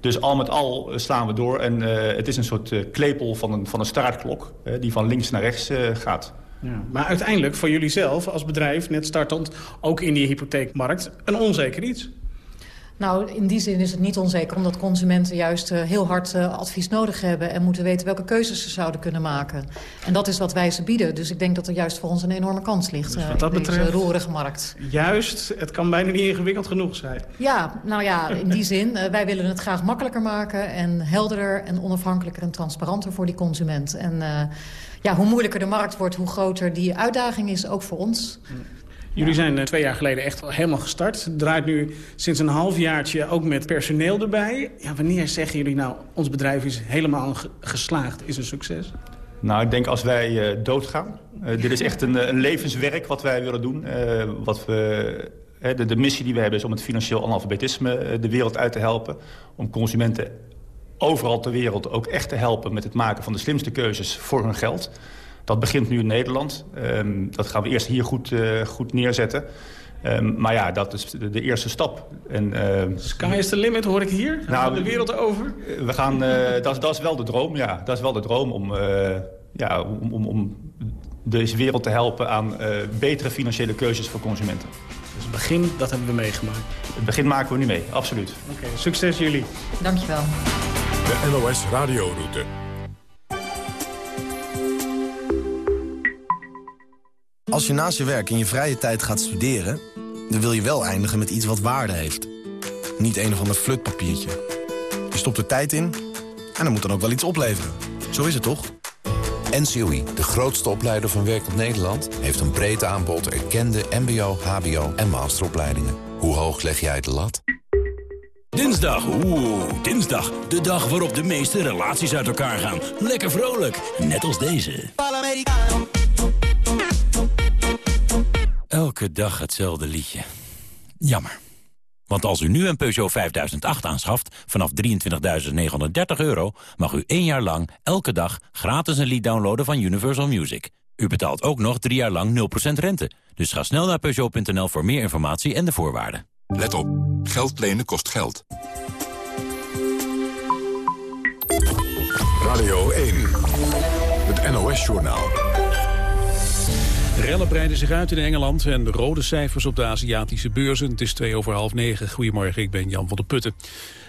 Dus al met al slaan we door. En uh, het is een soort uh, klepel van een, van een staartklok die van links naar rechts gaat. Ja, maar uiteindelijk voor jullie zelf als bedrijf, net startend, ook in die hypotheekmarkt, een onzeker iets. Nou, in die zin is het niet onzeker... omdat consumenten juist uh, heel hard uh, advies nodig hebben... en moeten weten welke keuzes ze zouden kunnen maken. En dat is wat wij ze bieden. Dus ik denk dat er juist voor ons een enorme kans ligt dus wat dat in betreft, deze roerige markt. Juist, het kan bijna niet ingewikkeld genoeg zijn. Ja, nou ja, in die zin. Wij willen het graag makkelijker maken... en helderder en onafhankelijker en transparanter voor die consument. En ja, hoe moeilijker de markt wordt, hoe groter die uitdaging is, ook voor ons... Jullie zijn uh, twee jaar geleden echt helemaal gestart. Het draait nu sinds een halfjaartje ook met personeel erbij. Ja, wanneer zeggen jullie nou, ons bedrijf is helemaal geslaagd, is een succes? Nou, ik denk als wij uh, doodgaan. Uh, dit is echt een, levenswerk wat wij willen doen. wat we, de, missie die we hebben is om het financieel analfabetisme de wereld uit te helpen. Om consumenten overal ter wereld ook echt te helpen met het maken van de slimste keuzes voor hun geld. Dat begint nu in Nederland. Um, dat gaan we eerst hier goed, uh, goed neerzetten. Um, maar ja, dat is de, de eerste stap. En, uh, Sky is the limit, hoor ik hier? Gaan nou, we de wereld over? We gaan, uh, dat, dat is wel de droom, ja. Dat is wel de droom om, uh, ja, om, om, om deze wereld te helpen aan betere financiële keuzes voor consumenten. Dus het begin, dat hebben we meegemaakt. Het begin maken we nu mee, absoluut. Oké, okay, succes jullie. Dankjewel. De NOS Radioroute. Als je naast je werk in je vrije tijd gaat studeren... dan wil je wel eindigen met iets wat waarde heeft. Niet een of ander flutpapiertje. Je stopt er tijd in en er moet dan ook wel iets opleveren. Zo is het toch? NCOI, de grootste opleider van werkend Nederland... heeft een breed aanbod erkende mbo, hbo en masteropleidingen. Hoe hoog leg jij de lat? Dinsdag, oeh, dinsdag. De dag waarop de meeste relaties uit elkaar gaan. Lekker vrolijk, net als deze. Elke dag hetzelfde liedje. Jammer. Want als u nu een Peugeot 5008 aanschaft vanaf 23.930 euro... mag u één jaar lang elke dag gratis een lied downloaden van Universal Music. U betaalt ook nog drie jaar lang 0% rente. Dus ga snel naar Peugeot.nl voor meer informatie en de voorwaarden. Let op. Geld lenen kost geld. Radio 1. Het NOS-journaal. Rellen breiden zich uit in Engeland en de rode cijfers op de Aziatische beurzen. Het is twee over half negen. Goedemorgen, ik ben Jan van der Putten.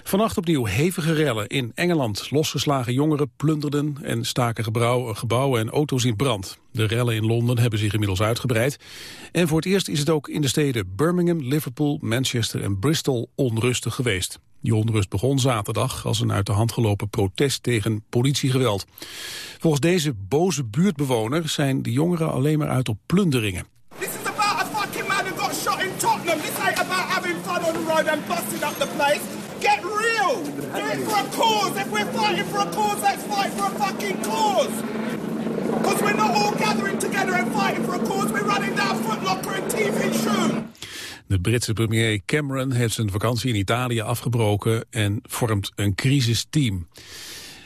Vannacht opnieuw hevige rellen in Engeland. Losgeslagen jongeren plunderden en staken gebouwen en auto's in brand. De rellen in Londen hebben zich inmiddels uitgebreid. En voor het eerst is het ook in de steden Birmingham, Liverpool, Manchester en Bristol onrustig geweest. Die onrust begon zaterdag als een uit de hand gelopen protest tegen politiegeweld. Volgens deze boze buurtbewoner zijn de jongeren alleen maar uit op plunderingen. In Tottenham. This ain't about having fun on the road and busting up the place. Get real! Do it for a cause! If we're fighting for a cause, let's fight for a fucking cause! Because we're not all gathering together and fighting for a cause, we're running down Footlocker and TV Shoe! De Britse premier Cameron heeft zijn vakantie in Italië afgebroken en vormt een crisisteam.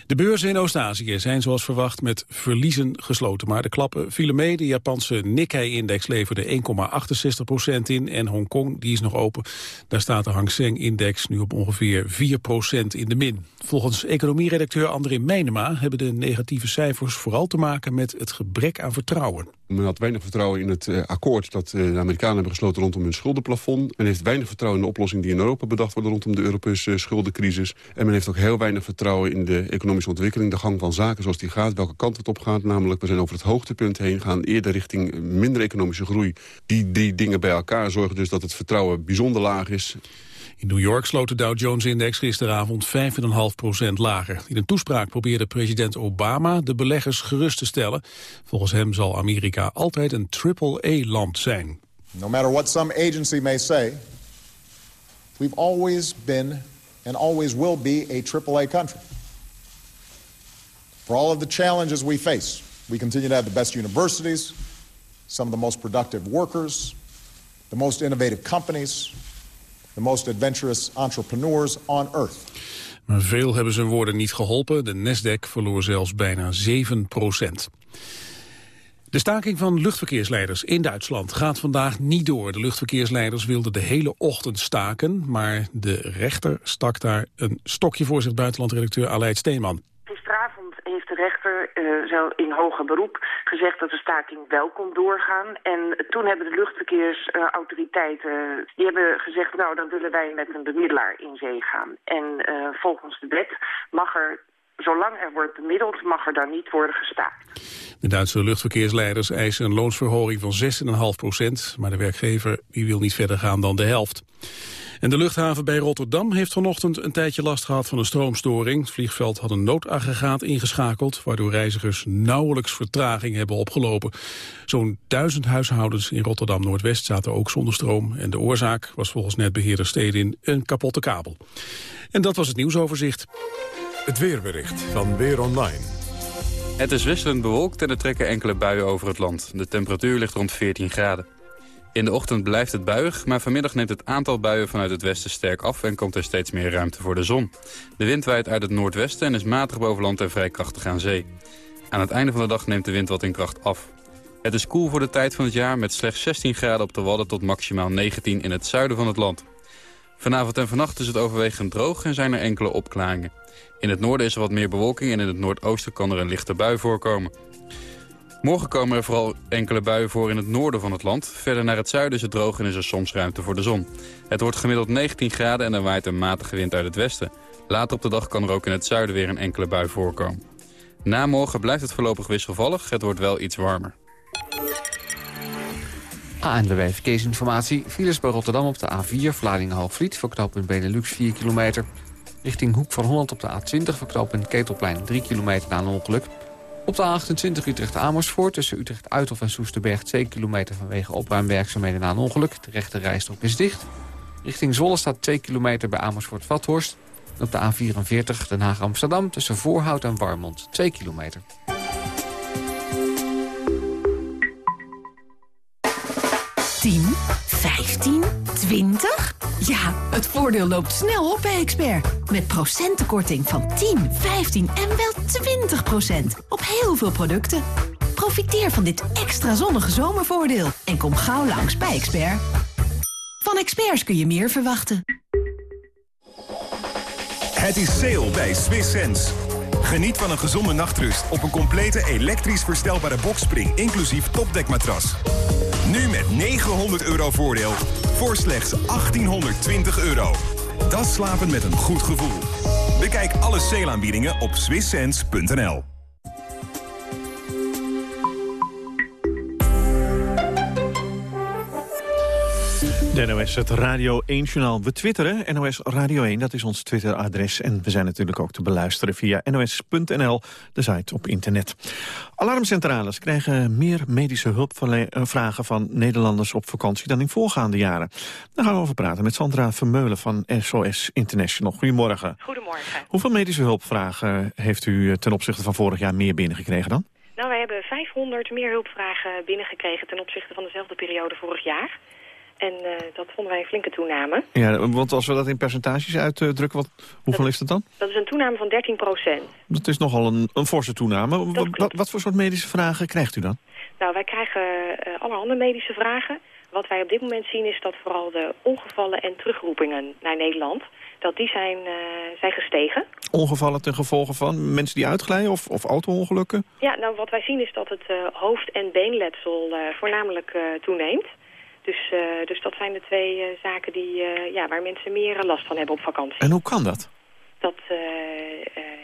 De beurzen in Oost-Azië zijn zoals verwacht met verliezen gesloten. Maar de klappen vielen mee. De Japanse Nikkei-index leverde 1,68% in. En Hongkong, die is nog open. Daar staat de Hang Seng-index nu op ongeveer 4% in de min. Volgens economieredacteur André Meijnema hebben de negatieve cijfers vooral te maken met het gebrek aan vertrouwen. Men had weinig vertrouwen in het uh, akkoord dat uh, de Amerikanen hebben gesloten rondom hun schuldenplafond. Men heeft weinig vertrouwen in de oplossing die in Europa bedacht wordt rondom de Europese schuldencrisis. En men heeft ook heel weinig vertrouwen in de economische ontwikkeling, de gang van zaken zoals die gaat, welke kant het op gaat. Namelijk, we zijn over het hoogtepunt heen, gaan eerder richting minder economische groei. Die drie dingen bij elkaar zorgen dus dat het vertrouwen bijzonder laag is. In New York sloot de Dow Jones-index gisteravond 5,5% lager. In een toespraak probeerde president Obama de beleggers gerust te stellen. Volgens hem zal Amerika altijd een triple-A-land zijn. No matter what some agency may say, we've always been and always will be a AAA country. For all of the challenges we face, we continue to have the best universities, some of the most productive workers, the most innovative companies, the most adventurous entrepreneurs on earth. Maar veel hebben zijn woorden niet geholpen. De Nasdaq verloor zelfs bijna 7 procent. De staking van luchtverkeersleiders in Duitsland gaat vandaag niet door. De luchtverkeersleiders wilden de hele ochtend staken... maar de rechter stak daar een stokje voor zich buitenlandredacteur Aleid Steenman. Heeft de rechter uh, in hoger beroep gezegd dat de staking wel kon doorgaan. En toen hebben de luchtverkeersautoriteiten uh, die hebben gezegd... nou, dan willen wij met een bemiddelaar in zee gaan. En uh, volgens de wet mag er zolang er wordt bemiddeld, mag er dan niet worden gestaakt. De Duitse luchtverkeersleiders eisen een loonsverhoging van 6,5 procent. Maar de werkgever die wil niet verder gaan dan de helft. En de luchthaven bij Rotterdam heeft vanochtend een tijdje last gehad van een stroomstoring. Het vliegveld had een noodaggregaat ingeschakeld... waardoor reizigers nauwelijks vertraging hebben opgelopen. Zo'n duizend huishoudens in Rotterdam-Noordwest zaten ook zonder stroom. En de oorzaak was volgens netbeheerder Stedin een kapotte kabel. En dat was het nieuwsoverzicht. Het weerbericht van Weer Online. Het is wisselend bewolkt en er trekken enkele buien over het land. De temperatuur ligt rond 14 graden. In de ochtend blijft het buiig, maar vanmiddag neemt het aantal buien vanuit het westen sterk af en komt er steeds meer ruimte voor de zon. De wind waait uit het noordwesten en is matig boven land en vrij krachtig aan zee. Aan het einde van de dag neemt de wind wat in kracht af. Het is koel voor de tijd van het jaar met slechts 16 graden op de Wadden tot maximaal 19 in het zuiden van het land. Vanavond en vannacht is het overwegend droog en zijn er enkele opklaringen. In het noorden is er wat meer bewolking en in het noordoosten kan er een lichte bui voorkomen. Morgen komen er vooral enkele buien voor in het noorden van het land. Verder naar het zuiden is het droog en is er soms ruimte voor de zon. Het wordt gemiddeld 19 graden en er waait een matige wind uit het westen. Later op de dag kan er ook in het zuiden weer een enkele bui voorkomen. Na morgen blijft het voorlopig wisselvallig. Het wordt wel iets warmer. ANWB Verkeersinformatie. Files bij Rotterdam op de A4, Vlaardingen-Hoogvliet... voor knooppunt Benelux 4 kilometer. Richting Hoek van Holland op de A20, voor knooppunt Ketelplein 3 kilometer na een ongeluk. Op de A28 Utrecht-Amersfoort tussen Utrecht-Uithof en Soesterberg... 2 kilometer vanwege opruimwerkzaamheden na een ongeluk. De rechte rijstrook is dicht. Richting Zolle staat 2 kilometer bij Amersfoort-Vathorst. op de A44 Den Haag-Amsterdam tussen Voorhout en Warmond 2 kilometer. Tien, 15, 20? Ja, het voordeel loopt snel op bij Expert. Met procentenkorting van 10, 15 en wel 20 procent. Op heel veel producten. Profiteer van dit extra zonnige zomervoordeel. En kom gauw langs bij Expert. Van experts kun je meer verwachten. Het is sale bij Swiss Sense. Geniet van een gezonde nachtrust op een complete elektrisch verstelbare boxspring... inclusief topdekmatras. Nu met 900 euro voordeel voor slechts 1820 euro. Dat slapen met een goed gevoel. Bekijk alle sale op swisssense.nl. De NOS, het Radio 1-journaal. We twitteren, NOS Radio 1, dat is ons Twitteradres. En we zijn natuurlijk ook te beluisteren via nos.nl, de site op internet. Alarmcentrales krijgen meer medische hulpvragen van Nederlanders op vakantie dan in voorgaande jaren. Daar gaan we over praten met Sandra Vermeulen van SOS International. Goedemorgen. Goedemorgen. Hoeveel medische hulpvragen heeft u ten opzichte van vorig jaar meer binnengekregen dan? Nou, wij hebben 500 meer hulpvragen binnengekregen ten opzichte van dezelfde periode vorig jaar. En uh, dat vonden wij een flinke toename. Ja, want als we dat in percentages uitdrukken, wat, hoeveel dat, is dat dan? Dat is een toename van 13 procent. Dat is nogal een, een forse toename. Wat, wat, voor soort medische vragen krijgt u dan? Nou, wij krijgen uh, allerhande medische vragen. Wat wij op dit moment zien is dat vooral de ongevallen en terugroepingen naar Nederland... dat die zijn, uh, zijn gestegen. Ongevallen ten gevolge van mensen die uitglijden of, of auto-ongelukken? Ja, nou wat wij zien is dat het hoofd- en beenletsel voornamelijk toeneemt. Dus, uh, dus dat zijn de twee uh, zaken die, uh, ja, waar mensen meer last van hebben op vakantie. En hoe kan dat? Dat,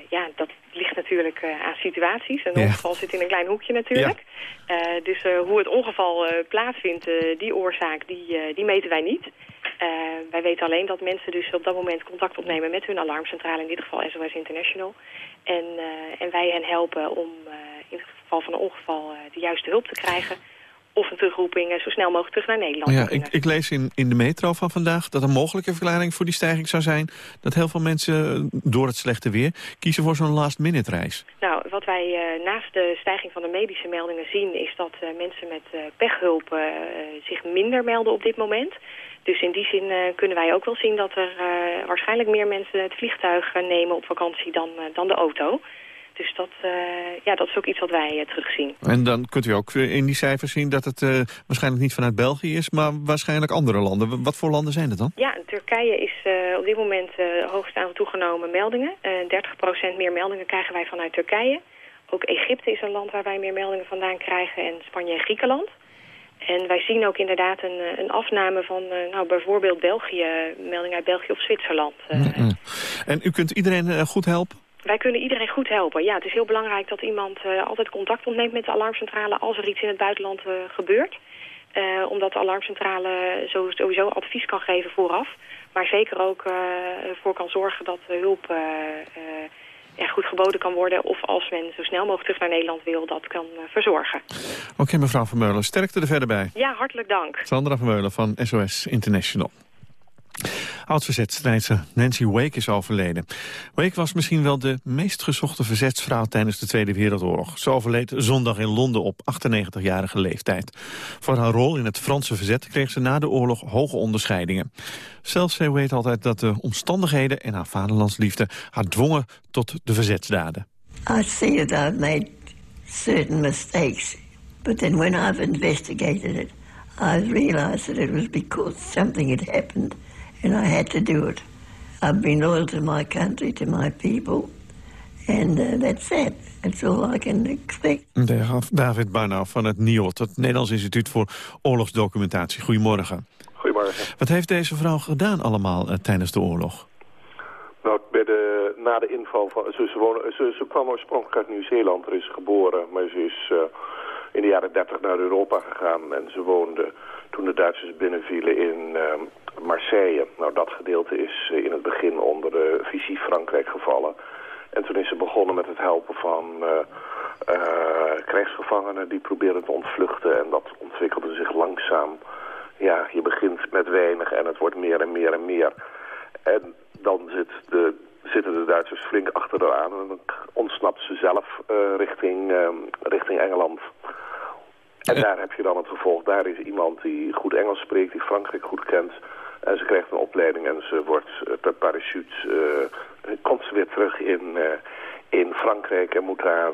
ja, dat ligt natuurlijk aan situaties. Een ja. ongeval zit in een klein hoekje natuurlijk. Ja. dus hoe het ongeval plaatsvindt, die oorzaak, die, die meten wij niet. wij weten alleen dat mensen dus op dat moment contact opnemen met hun alarmcentrale, in dit geval SOS International. En, en wij hen helpen om in het geval van een ongeval de juiste hulp te krijgen of een terugroeping zo snel mogelijk terug naar Nederland. Ja, ik, ik, lees in, in de metro van vandaag dat een mogelijke verklaring voor die stijging zou zijn... dat heel veel mensen door het slechte weer kiezen voor zo'n last-minute reis. Nou, wat wij naast de stijging van de medische meldingen zien... is dat mensen met pechhulp zich minder melden op dit moment... Dus in die zin kunnen wij ook wel zien dat er waarschijnlijk meer mensen het vliegtuig nemen op vakantie dan, dan de auto. Dus dat, uh, ja, dat is ook iets wat wij uh, terugzien. En dan kunt u ook in die cijfers zien dat het waarschijnlijk niet vanuit België is... maar waarschijnlijk andere landen. Wat voor landen zijn het dan? Ja, Turkije is op dit moment hoogst aan toegenomen meldingen. 30% meer meldingen krijgen wij vanuit Turkije. Ook Egypte is een land waar wij meer meldingen vandaan krijgen. En Spanje en Griekenland. En wij zien ook inderdaad een, een afname van nou, bijvoorbeeld België, meldingen uit België of Zwitserland. En u kunt iedereen goed helpen? Wij kunnen iedereen goed helpen. Ja, het is heel belangrijk dat iemand uh, altijd contact opneemt met de alarmcentrale als er iets in het buitenland uh, gebeurt. Uh, omdat de alarmcentrale sowieso advies kan geven vooraf. Maar zeker ook voor kan zorgen dat hulp ja, goed geboden kan worden. Of als men zo snel mogelijk terug naar Nederland wil, dat kan verzorgen. Oké, mevrouw Vermeulen. Sterkte er verder bij. Ja, hartelijk dank. Sandra Vermeulen van SOS International. Oud-verzetstrijdster Nancy Wake is overleden. Wake was misschien wel de meest gezochte verzetsvrouw tijdens de Tweede Wereldoorlog. Ze overleed zondag in Londen op 98-jarige leeftijd. Voor haar rol in het Franse verzet kreeg ze na de oorlog hoge onderscheidingen. Zelfs zij weet altijd dat de omstandigheden en haar vaderlandsliefde haar dwongen tot de verzetsdaden. I see that I've made certain mistakes. But then when I've investigated it, I've realized that it was because something had happened and I had to do it. I've been loyal to my country, to my people, and uh, that's it. That's all I can expect. David Barnau van het NIOT, het Nederlands Instituut voor Oorlogsdocumentatie. Goedemorgen. Goedemorgen. Wat heeft deze vrouw gedaan allemaal uh, tijdens de oorlog? Nou, bij de, na de inval van... Ze, ze, wonen, ze, ze kwam oorspronkelijk uit Nieuw-Zeeland. Er is geboren, maar ze is uh, in de jaren 30 naar Europa gegaan. En ze woonde toen de Duitsers binnenvielen in Marseille. Nou, dat gedeelte is eh, in het begin onder de visie Frankrijk gevallen. En toen is ze begonnen met het helpen van uh, uh, krijgsgevangenen die probeerden te ontvluchten. En dat ontwikkelde zich langzaam. Ja, je begint met weinig en het wordt meer en meer en meer. En dan zit de, zitten de Duitsers flink achter eraan en dan ontsnapt ze zelf uh, richting, richting Engeland. En daar heb je dan het gevolg. Daar is iemand die goed Engels spreekt, die Frankrijk goed kent... En ze krijgt een opleiding en ze wordt uh, per parachute, uh, komt ze weer terug in, uh, in Frankrijk en moet daar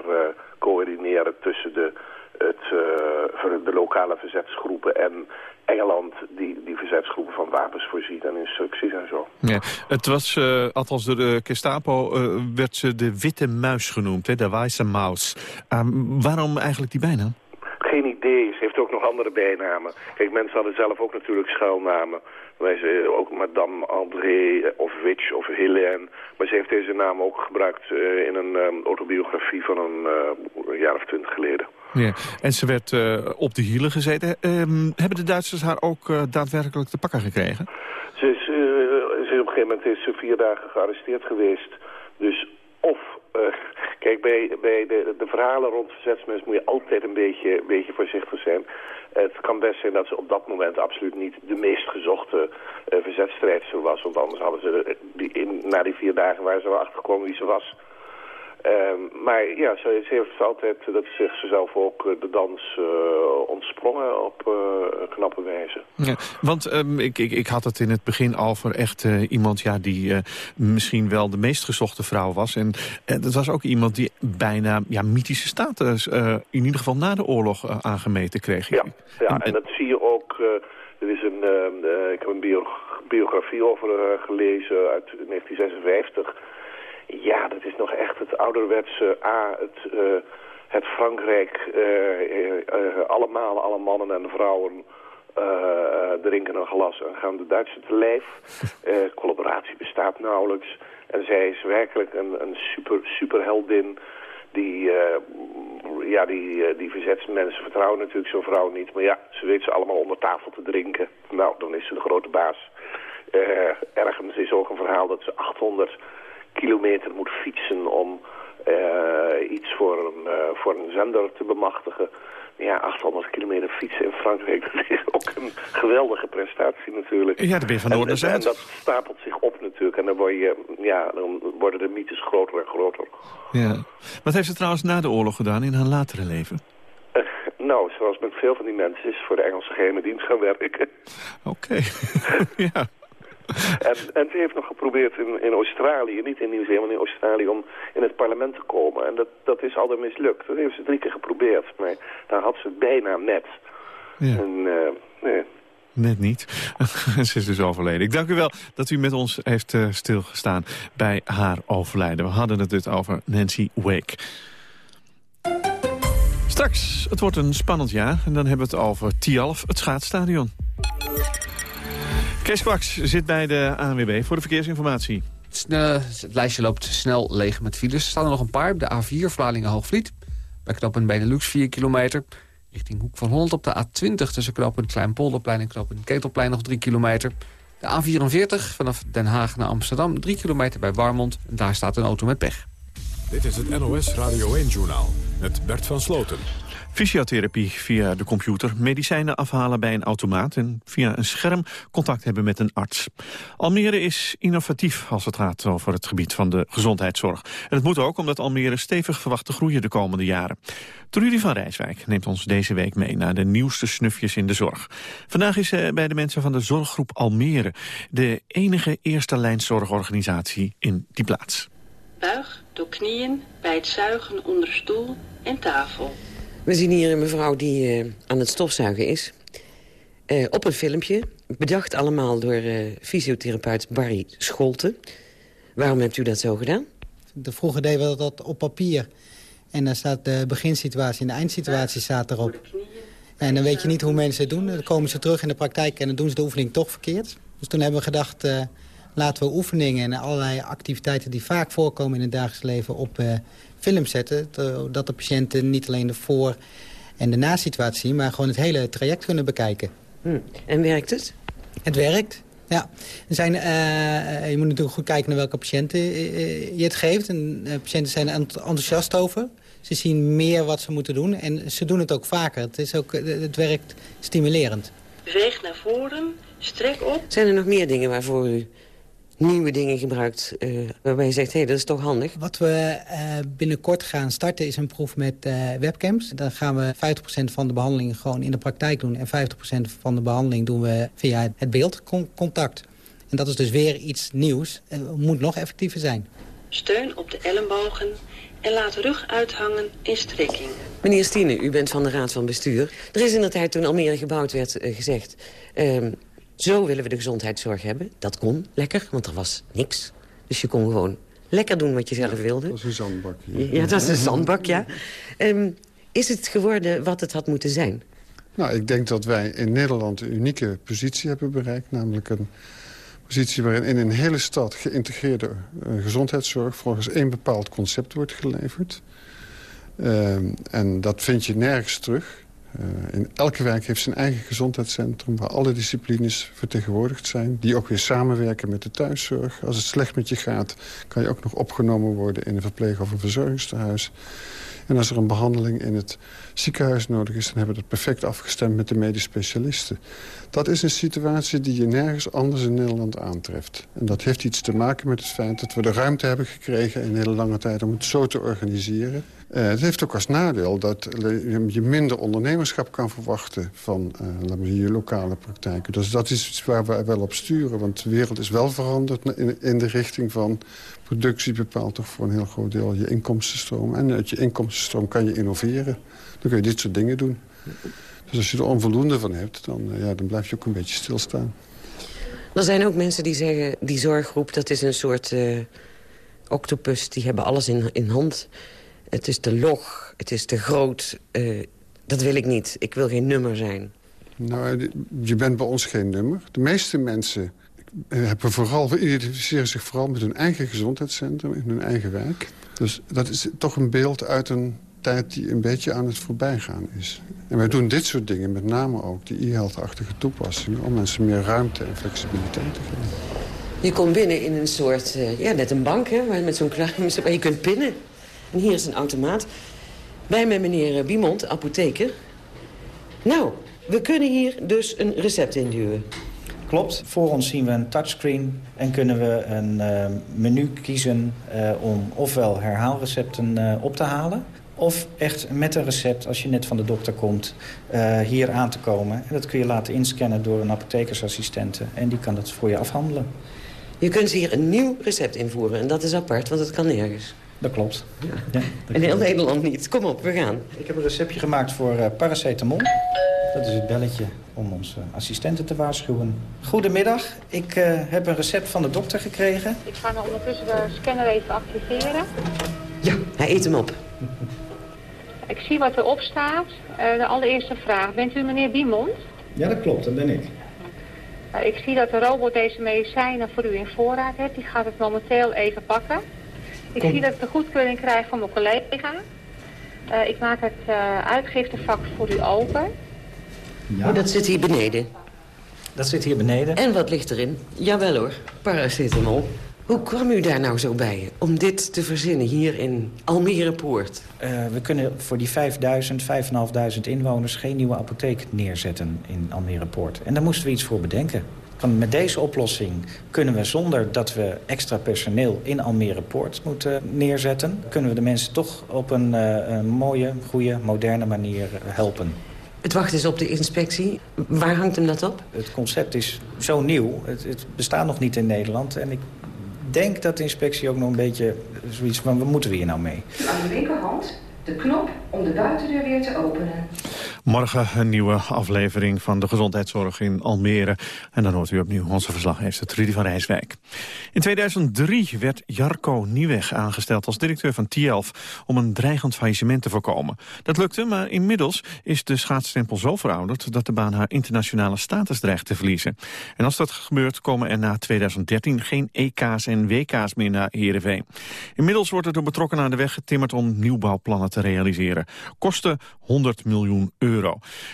coördineren tussen de, het, de lokale verzetsgroepen en Engeland die, die verzetsgroepen van wapens voorziet en instructies en zo. Ja, het was, althans door de Gestapo, werd ze de witte muis genoemd, hè, de wijze maus. Ehm, waarom eigenlijk die bijnaam? Geen idee. Ze heeft ook nog andere bijnamen. Kijk, mensen hadden zelf ook natuurlijk schuilnamen. Wij zijn ook Madame André of Witch of Helene. Maar ze heeft deze naam ook gebruikt uh, in een um, autobiografie van een jaar of twintig geleden. Ja. En ze werd op de hielen gezeten. Um, hebben de Duitsers haar ook daadwerkelijk te pakken gekregen? Ze is, ze, op een gegeven moment is ze vier dagen gearresteerd geweest. Dus of kijk, bij, bij de, de verhalen rond verzetsmensen moet je altijd een beetje, beetje voorzichtig zijn. Het kan best zijn dat ze op dat moment absoluut niet de meest gezochte uh, was. Want anders hadden ze die, in, na die vier dagen waar ze wel achtergekomen wie ze was. Uh, maar ja, ze, ze, heeft altijd, dat ze zelf ook, eh, de dans uh, ontsprongen op uh, knappe wijze. Ja, want um, ik, ik, ik had het in het begin al voor echt iemand ja, die misschien wel de meest gezochte vrouw was. En dat was ook iemand die bijna ja, mythische status, in ieder geval na de oorlog, aangemeten kreeg. Ja, ja en, en, dat zie je ook, er is een, ik heb een biografie over gelezen uit 1956... Ja, dat is nog echt het ouderwetse A, het, uh, het Frankrijk, uh, uh, allemaal, alle mannen en vrouwen drinken een glas en gaan de Duitsers te lijf. collaboratie bestaat nauwelijks. En zij is werkelijk een, een super, superheldin die, ja, die, die verzetsmensen vertrouwen natuurlijk zo'n vrouw niet. Maar ja, ze weet ze allemaal onder tafel te drinken. Nou, dan is ze de grote baas. ergens is ook een verhaal dat ze 800 kilometer moet fietsen om uh, iets voor een, uh, voor een zender te bemachtigen. ja, 800 kilometer fietsen in Frankrijk, dat is ook een geweldige prestatie natuurlijk. Ja, daar ben je van noord en, en dat stapelt zich op natuurlijk. En dan, word je, ja, dan worden de mythes groter en groter. Ja. Wat heeft ze trouwens na de oorlog gedaan in haar latere leven? Eh, nou, zoals met veel van die mensen is voor de Engelse geheime dienst gaan werken. Oké, ja. En, en ze heeft nog geprobeerd in, in Australië, niet in Nieuw-Zeeland, maar in Australië, om in het parlement te komen. En dat, dat is altijd mislukt. Dat heeft ze drie keer geprobeerd, maar daar had ze het bijna net. Ja. En, eh, nee. Net niet. Ze is dus overleden. Ik dank u wel dat u met ons heeft uh, stilgestaan bij haar overlijden. We hadden het dus over Nancy Wake. Straks, het wordt een spannend jaar. En dan hebben we het over Tialf, het schaatsstadion. Kees Kwaks zit bij de ANWB voor de verkeersinformatie. het lijstje loopt snel leeg met files. Er staan er nog een paar. De A4 Vlaardingen-Hoogvliet. Bij knooppunt Benelux 4 kilometer. Richting Hoek van Holland op de A20 tussen knooppunt Kleinpolderplein en knooppunt Ketelplein nog 3 kilometer. De A44 vanaf Den Haag naar Amsterdam 3 kilometer bij Warmond. En daar staat een auto met pech. Dit is het NOS Radio 1-journaal met Bert van Sloten. Fysiotherapie via de computer, medicijnen afhalen bij een automaat... en via een scherm contact hebben met een arts. Almere is innovatief als het gaat over het gebied van de gezondheidszorg. En het moet ook omdat Almere stevig verwacht te groeien de komende jaren. Trudy van Rijswijk neemt ons deze week mee naar de nieuwste snufjes in de zorg. Vandaag is bij de mensen van de zorggroep Almere... de enige eerste lijnszorgorganisatie in die plaats. Buig door knieën bij het zuigen onder stoel en tafel. We zien hier een mevrouw die uh, aan het stofzuigen is. Uh, op een filmpje, bedacht allemaal door uh, fysiotherapeut Barry Scholten. Waarom hebt u dat zo gedaan? De vroeger deden we dat op papier. En dan staat de beginsituatie en de eindsituatie staat erop. En dan weet je niet hoe mensen het doen. Dan komen ze terug in de praktijk en dan doen ze de oefening toch verkeerd. Dus toen hebben we gedacht, laten we oefeningen en allerlei activiteiten... die vaak voorkomen in het dagelijks leven op film zetten. Dat de patiënten niet alleen de voor- en de na-situatie zien... maar gewoon het hele traject kunnen bekijken. Hm. En werkt het? Het werkt, ja. Er zijn, uh, je moet natuurlijk goed kijken naar welke patiënten uh, je het geeft. En, uh, patiënten zijn er enthousiast over. Ze zien meer wat ze moeten doen en ze doen het ook vaker. Het, is ook, het werkt stimulerend. Veeg naar voren, strek op. Zijn er nog meer dingen waarvoor u nieuwe dingen gebruikt uh, waarbij je zegt, hé, hey, dat is toch handig? Wat we uh, binnenkort gaan starten is een proef met uh, webcams. Dan gaan we 50% van de behandeling gewoon in de praktijk doen... en 50% van de behandeling doen we via het beeldcontact. En dat is dus weer iets nieuws. Het moet nog effectiever zijn. Steun op de ellebogen en laat rug uithangen in strekking. Meneer Stine, u bent van de Raad van Bestuur. Er is in de tijd toen Almere gebouwd werd gezegd... Uh, zo willen we de gezondheidszorg hebben. Dat kon lekker, want er was niks. Dus je kon gewoon lekker doen wat je zelf wilde. Dat is een zandbak. Ja, ja dat is een zandbak, ja. Um, is het geworden wat het had moeten zijn? Nou, ik denk dat wij in Nederland een unieke positie hebben bereikt. Namelijk een positie waarin in een hele stad geïntegreerde uh, gezondheidszorg... volgens één bepaald concept wordt geleverd. Um, en dat vind je nergens terug. In elke wijk heeft zijn eigen gezondheidscentrum... waar alle disciplines vertegenwoordigd zijn. Die ook weer samenwerken met de thuiszorg. Als het slecht met je gaat, kan je ook nog opgenomen worden... in een verpleeg- of een verzorgingstehuis. En als er een behandeling in het ziekenhuis nodig is... dan hebben we dat perfect afgestemd met de medisch specialisten. Dat is een situatie die je nergens anders in Nederland aantreft. En dat heeft iets te maken met het feit dat we de ruimte hebben gekregen... in hele lange tijd om het zo te organiseren. Uh, het heeft ook als nadeel dat je minder ondernemerschap kan verwachten... van zeggen, je lokale praktijken. Dus dat is iets waar we wel op sturen. Want de wereld is wel veranderd in, de richting van... productie bepaalt toch voor een heel groot deel je inkomstenstroom. En uit je inkomstenstroom kan je innoveren. Dan kun je dit soort dingen doen. Dus als je er onvoldoende van hebt, dan, uh, ja, dan blijf je ook een beetje stilstaan. Er zijn ook mensen die zeggen, die zorggroep, dat is een soort octopus. Die hebben alles in, in hand. Het is te log, het is te groot. Uh, dat wil ik niet. Ik wil geen nummer zijn. Nou, je bent bij ons geen nummer. De meeste mensen hebben vooral, identificeren zich vooral met hun eigen gezondheidscentrum... in hun eigen wijk. Dus dat is toch een beeld uit een tijd die een beetje aan het voorbijgaan is. En wij doen dit soort dingen, met name ook die e-health-achtige toepassingen... om mensen meer ruimte en flexibiliteit te geven. Je komt binnen in een soort, ja, net een bank, hè, met zo'n kluim, waar je kunt pinnen. En hier is een automaat. Bij mij meneer Biemond, apotheker. Nou, we kunnen hier dus een recept induwen. Klopt. Voor ons zien we een touchscreen en kunnen we een uh, menu kiezen uh, om ofwel herhaalrecepten uh, op te halen... of echt met een recept, als je net van de dokter komt, hier aan te komen. En dat kun je laten inscannen door een apothekersassistente en die kan dat voor je afhandelen. Je kunt hier een nieuw recept invoeren en dat is apart, want het kan nergens. Dat klopt. Ja. Ja, dat In heel Nederland niet. Kom op, we gaan. Ik heb een receptje gemaakt voor paracetamol. Dat is het belletje om onze assistenten te waarschuwen. Goedemiddag, ik uh, heb een recept van de dokter gekregen. Ik ga nou ondertussen de scanner even activeren. Ja, hij eet hem op. Ik zie wat erop staat. Uh, de allereerste vraag. Bent u meneer Biemond? Ja, dat klopt, dat ben ik. Uh, ik zie dat de robot deze medicijnen voor u in voorraad heeft. Die gaat het momenteel even pakken. Ik Kom. zie dat ik de goedkeuring krijg van mijn collega. ik maak het uitgiftevak voor u open. Ja. Oh, dat zit hier beneden. Dat zit hier beneden. En wat ligt erin? Jawel hoor, paracetamol. Hoe kwam u daar nou zo bij om dit te verzinnen hier in Almere Poort? Uh, we kunnen voor die 5000, 5500 inwoners geen nieuwe apotheek neerzetten in Almere Poort. En daar moesten we iets voor bedenken. Met deze oplossing kunnen we zonder dat we extra personeel in Almere Poort moeten neerzetten... kunnen we de mensen toch op een, uh, een mooie, goede, moderne manier helpen. Het wachten is op de inspectie. Waar hangt hem dat op? Het concept is zo nieuw. Het, het, bestaat nog niet in Nederland. En ik denk dat de inspectie ook nog een beetje zoiets van... wat moeten we hier nou mee? Aan de linkerhand de knop om de buitendeur weer te openen. Morgen een nieuwe aflevering van de gezondheidszorg in Almere. En dan hoort u opnieuw onze verslaggever Trudy van Rijswijk. In 2003 werd Jarko Nieuweg aangesteld als directeur van T11... om een dreigend faillissement te voorkomen. Dat lukte, maar inmiddels is de schaatsstempel zo verouderd... dat de baan haar internationale status dreigt te verliezen. En als dat gebeurt, komen er na 2013 geen EK's en WK's meer naar Heerenveen. Inmiddels wordt er door betrokkenen aan de weg getimmerd om nieuwbouwplannen te realiseren. Kosten 100 miljoen euro.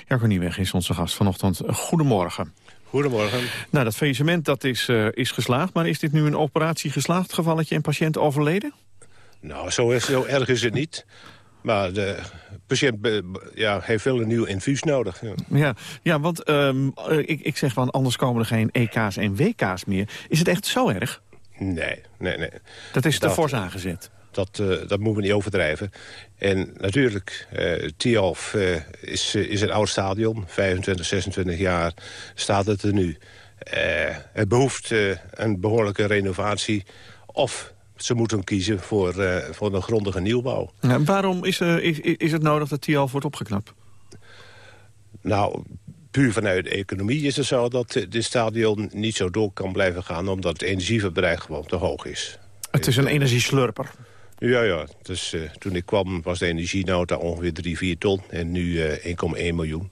Jacco Nieuweg is onze gast vanochtend. Goedemorgen. Goedemorgen. Nou, dat faillissement dat is, uh, is geslaagd. Maar is dit nu een operatie geslaagd, gevalletje en patiënt overleden? Nou, zo, is, zo erg is het niet. Maar de patiënt ja, heeft wel een nieuw infuus nodig. Ja, ja, ja want um, ik, ik zeg van anders komen er geen EK's en WK's meer. Is het echt zo erg? Nee, nee, nee. Dat is te fors aangezet? Dat, uh, dat moeten we niet overdrijven. En natuurlijk, uh, Tialf uh, is, is een oud stadion. 25, 26 jaar staat het er nu. het behoeft een behoorlijke renovatie. Of ze moeten kiezen voor, voor een grondige nieuwbouw. Ja, waarom is, is, is het nodig dat Tialf wordt opgeknapt? Nou, puur vanuit de economie is het zo dat dit stadion niet zo door kan blijven gaan... omdat het energieverbruik gewoon te hoog is. Het is een energieslurper. Ja, ja. Dus, uh, toen ik kwam was de energienota ongeveer 3, 4 ton. En nu uh, 1,1 miljoen.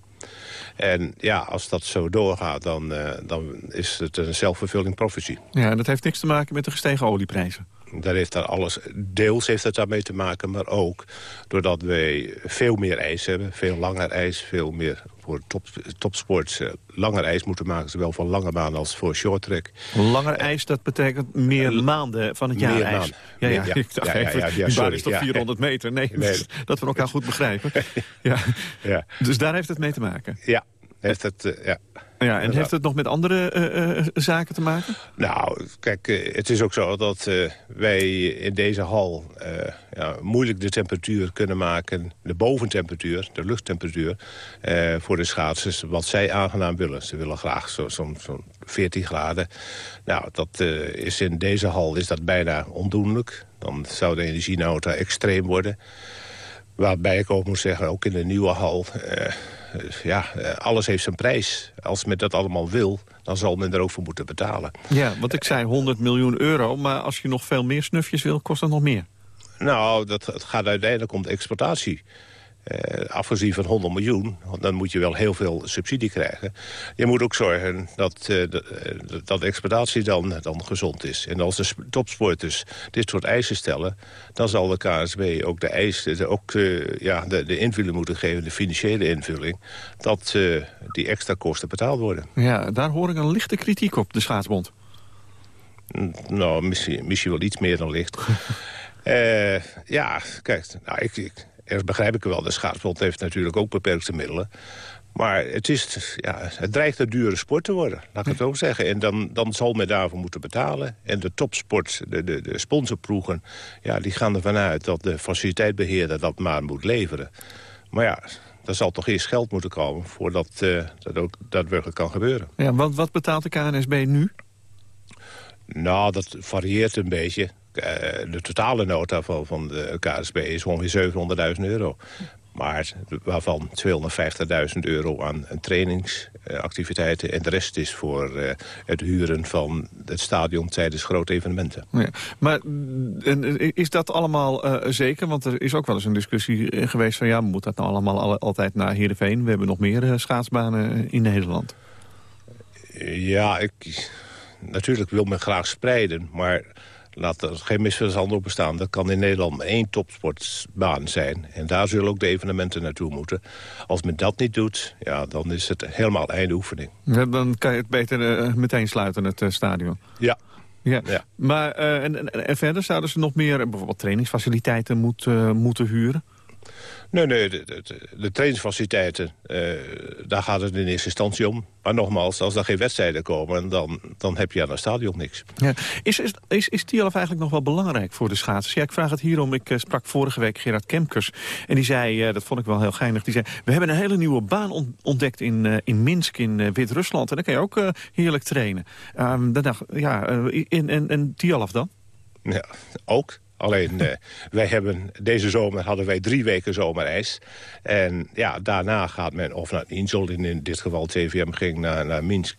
En ja, als dat zo doorgaat, dan, uh, dan is het een self-fulfilling prophecy. Ja, en dat heeft niks te maken met de gestegen olieprijzen. Daar heeft daar alles, deels heeft het daarmee te maken, maar ook doordat wij veel meer ijs hebben. Veel langer ijs, veel meer voor top, topsport uh, langer ijs moeten maken. Zowel voor lange baan als voor short track. Langer ijs, dat betekent meer maanden van het jaar meer ijs. Ja, ja, ja, ik dacht ja, even, ja, ja, is toch 400 meter? Nee, nee. dat we elkaar goed begrijpen. ja. Ja. Dus daar heeft het mee te maken? Ja, heeft het, ja. Ja, en heeft het nog met andere uh, uh, zaken te maken? Nou, kijk, uh, het is ook zo dat wij in deze hal ja, moeilijk de temperatuur kunnen maken... de boventemperatuur, de luchttemperatuur, voor de schaatsers... wat zij aangenaam willen. Ze willen graag zo'n zo, zo 14 graden. Nou, dat is in deze hal is dat bijna ondoenlijk. Dan zou de energienota extreem worden. Waarbij ik ook moet zeggen, ook in de nieuwe hal ja, eh, alles heeft zijn prijs. Als men dat allemaal wil, dan zal men er ook voor moeten betalen. Ja, want ik zei 100 miljoen euro, maar als je nog veel meer snufjes wil, kost dat nog meer. Nou, dat, het gaat uiteindelijk om de exploitatie. Uh, afgezien van 100 miljoen, dan moet je wel heel veel subsidie krijgen. Je moet ook zorgen dat, uh, de, uh, dat de exploitatie dan, dan gezond is. En als de topsporters dit soort eisen stellen... dan zal de KSB ook de eisen, de, ook, ja, de, de invulling moeten geven... de financiële invulling, dat die extra kosten betaald worden. Ja, daar hoor ik een lichte kritiek op, de schaatsbond. Nou, misschien, misschien wel iets meer dan licht. ja, kijk, nou, ik, ik Ergens begrijp ik wel, de schaatsbond heeft natuurlijk ook beperkte middelen. Maar het, is, ja, het dreigt een dure sport te worden, laat ik het ook zeggen. En dan, dan zal men daarvoor moeten betalen. En de topsport, de, de, de sponsorploegen... Ja, die gaan ervan uit dat de faciliteitbeheerder dat maar moet leveren. Maar ja, er zal toch eerst geld moeten komen... voordat uh, dat ook daadwerkelijk kan gebeuren. Ja, want wat betaalt de KNSB nu? Nou, dat varieert een beetje. Uh, de totale nota van, van de KSB is ongeveer 700.000 euro. Maar waarvan 250.000 euro aan trainingsactiviteiten... en de rest is voor uh, het huren van het stadion tijdens grote evenementen. Ja, maar en, is dat allemaal uh, zeker? Want er is ook wel eens een discussie geweest van... ja, moet dat nou allemaal alle, altijd naar Heerenveen? We hebben nog meer uh, schaatsbanen in Nederland. Ja, ik, natuurlijk wil men graag spreiden, maar laat er geen misverstand op bestaan. Dat kan in Nederland maar één topsportbaan zijn. En daar zullen ook de evenementen naartoe moeten. Als men dat niet doet, ja, dan is het helemaal einde oefening. Ja, dan kan je het beter uh, meteen sluiten, het uh, stadion. Ja. Ja. ja. Maar uh, en, en, en, verder zouden ze nog meer bijvoorbeeld trainingsfaciliteiten moet, moeten huren? Nee, nee, de, de, de trainingsfaciliteiten, uh, daar gaat het in eerste instantie om. Maar nogmaals, als er geen wedstrijden komen, dan, dan heb je aan het stadion niks. Ja. Is, is, is, is Tialf eigenlijk nog wel belangrijk voor de schaatsers? Ja, ik vraag het hierom. Ik uh, sprak vorige week Gerard Kemkers. En die zei, uh, dat vond ik wel heel geinig, die zei... we hebben een hele nieuwe baan ontdekt in, in Minsk, in Wit-Rusland. En dan kan je ook heerlijk trainen. Um, dan dacht, ja, en, en, en Tialf dan? Ja, ook. Alleen, uh, wij hebben, deze zomer hadden wij drie weken zomerijs. En ja, daarna gaat men, of naar Insel, in, dit geval TVM ging naar, naar Minsk.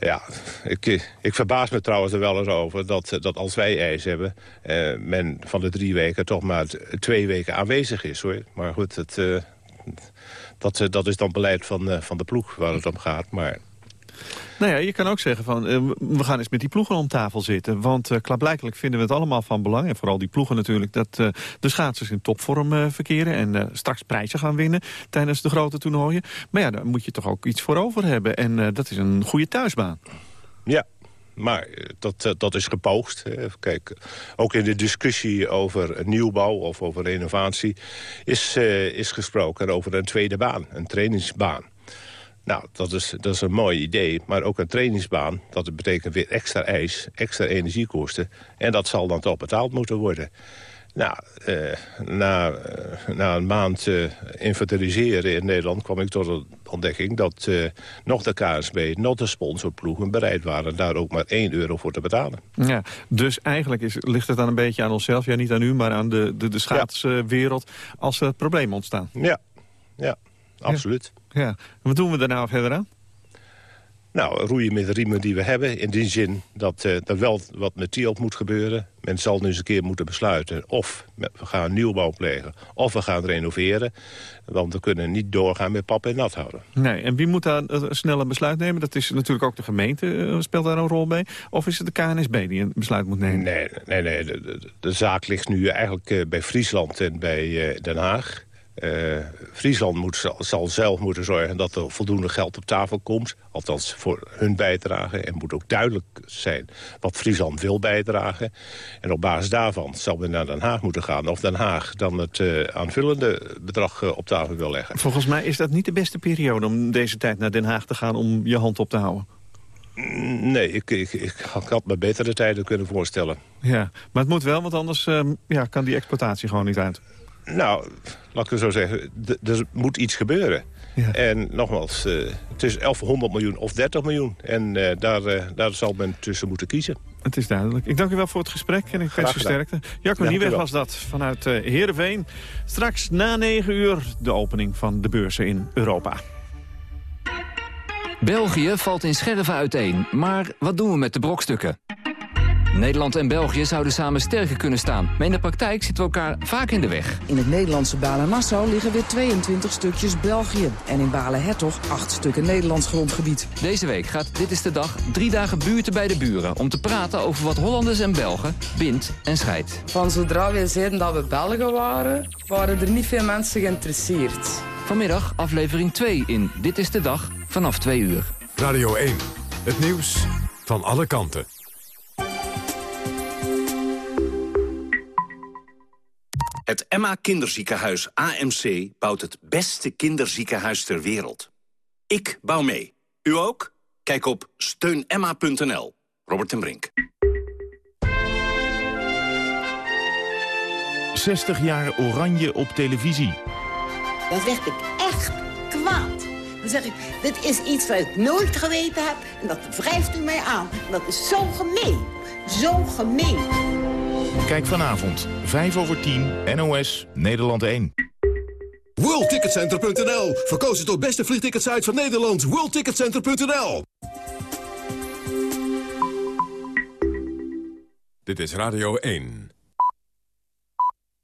Ja, ik, ik verbaas me trouwens er wel eens over dat, dat als wij ijs hebben... Men van de drie weken toch maar twee weken aanwezig is. hoor. Maar goed, het, dat, dat is dan beleid van, van de ploeg waar het om gaat. Maar nou ja, je kan ook zeggen van uh, we gaan eens met die ploegen om tafel zitten. Want uh, klaarblijkelijk vinden we het allemaal van belang. En vooral die ploegen natuurlijk dat uh, de schaatsers in topvorm verkeren. En straks prijzen gaan winnen tijdens de grote toernooien. Maar ja, daar moet je toch ook iets voor over hebben. En dat is een goede thuisbaan. Ja, maar dat, dat is gepoogd. Kijk, ook in de discussie over nieuwbouw of over renovatie... is, is gesproken over een tweede baan, een trainingsbaan. Nou, dat is, dat is een mooi idee. Maar ook een trainingsbaan, dat betekent weer extra ijs, extra energiekosten. En dat zal dan toch betaald moeten worden. Nou, eh, na, eh, na een maand eh, inventariseren in Nederland kwam ik tot de ontdekking... dat eh, nog de KSB, nog de sponsorploegen bereid waren... daar ook maar 1 euro voor te betalen. Ja, dus eigenlijk is, ligt het dan een beetje aan onszelf. Ja, niet aan u, maar aan de, de, de schaatswereld... als er problemen ontstaan. Ja, ja absoluut. Ja. wat doen we daar nou verder aan? Nou, roeien met de riemen die we hebben. In die zin dat uh, er wel wat met TIOP moet gebeuren. Men zal nu eens een keer moeten besluiten of we gaan nieuwbouw plegen... of we gaan renoveren. Want we kunnen niet doorgaan met pap en nat houden. Nee, en wie moet daar een snelle besluit nemen? Dat is natuurlijk ook de gemeente, uh, speelt daar een rol bij? Of is het de KNSB die een besluit moet nemen? Nee, nee, nee de, de, de zaak ligt nu eigenlijk uh, bij Friesland en bij Den Haag. Uh, Friesland moet, zal, zelf moeten zorgen dat er voldoende geld op tafel komt. Althans voor hun bijdrage. En moet ook duidelijk zijn wat Friesland wil bijdragen. En op basis daarvan zal men naar Den Haag moeten gaan. Of Den Haag dan het uh, aanvullende bedrag uh, op tafel wil leggen. Volgens mij is dat niet de beste periode om deze tijd naar Den Haag te gaan... om je hand op te houden. Nee, ik, ik, ik, had me betere tijden kunnen voorstellen. Ja, maar het moet wel, want anders uh, ja, kan die exploitatie gewoon niet uit. Nou, laat ik het zo zeggen, er moet iets gebeuren. Ja. En nogmaals, uh, het is 1100 miljoen of 30 miljoen. En uh, daar, uh, daar zal men tussen moeten kiezen. Het is duidelijk. Ik dank u wel voor het gesprek en ik wens versterkte. Jacco ja, Nieuweg was dat vanuit uh, Heerenveen. Straks na 9 uur de opening van de beurzen in Europa. België valt in scherven uiteen, maar wat doen we met de brokstukken? Nederland en België zouden samen sterker kunnen staan. Maar in de praktijk zitten we elkaar vaak in de weg. In het Nederlandse Balen-Nassau liggen weer 22 stukjes België. En in Balen-Hertog 8 stukken Nederlands grondgebied. Deze week gaat Dit is de Dag drie dagen buurten bij de buren... om te praten over wat Hollanders en Belgen bindt en scheidt. Van zodra we zeiden dat we Belgen waren... waren er niet veel mensen geïnteresseerd. Vanmiddag aflevering 2 in Dit is de Dag vanaf 2 uur. Radio 1, het nieuws van alle kanten. Het Emma Kinderziekenhuis AMC bouwt het beste kinderziekenhuis ter wereld. Ik bouw mee. U ook? Kijk op steunemma.nl. Robert en Brink. 60 jaar oranje op televisie. Dan zeg ik echt kwaad. Dan zeg ik, dit is iets wat ik nooit geweten heb en dat wrijft u mij aan. En dat is zo gemeen. Zo gemeen. Kijk vanavond, 5 over 10, NOS, Nederland 1. WorldTicketCenter.nl. Verkozen tot beste vliegticketsite van Nederland. WorldTicketCenter.nl. Dit is Radio 1.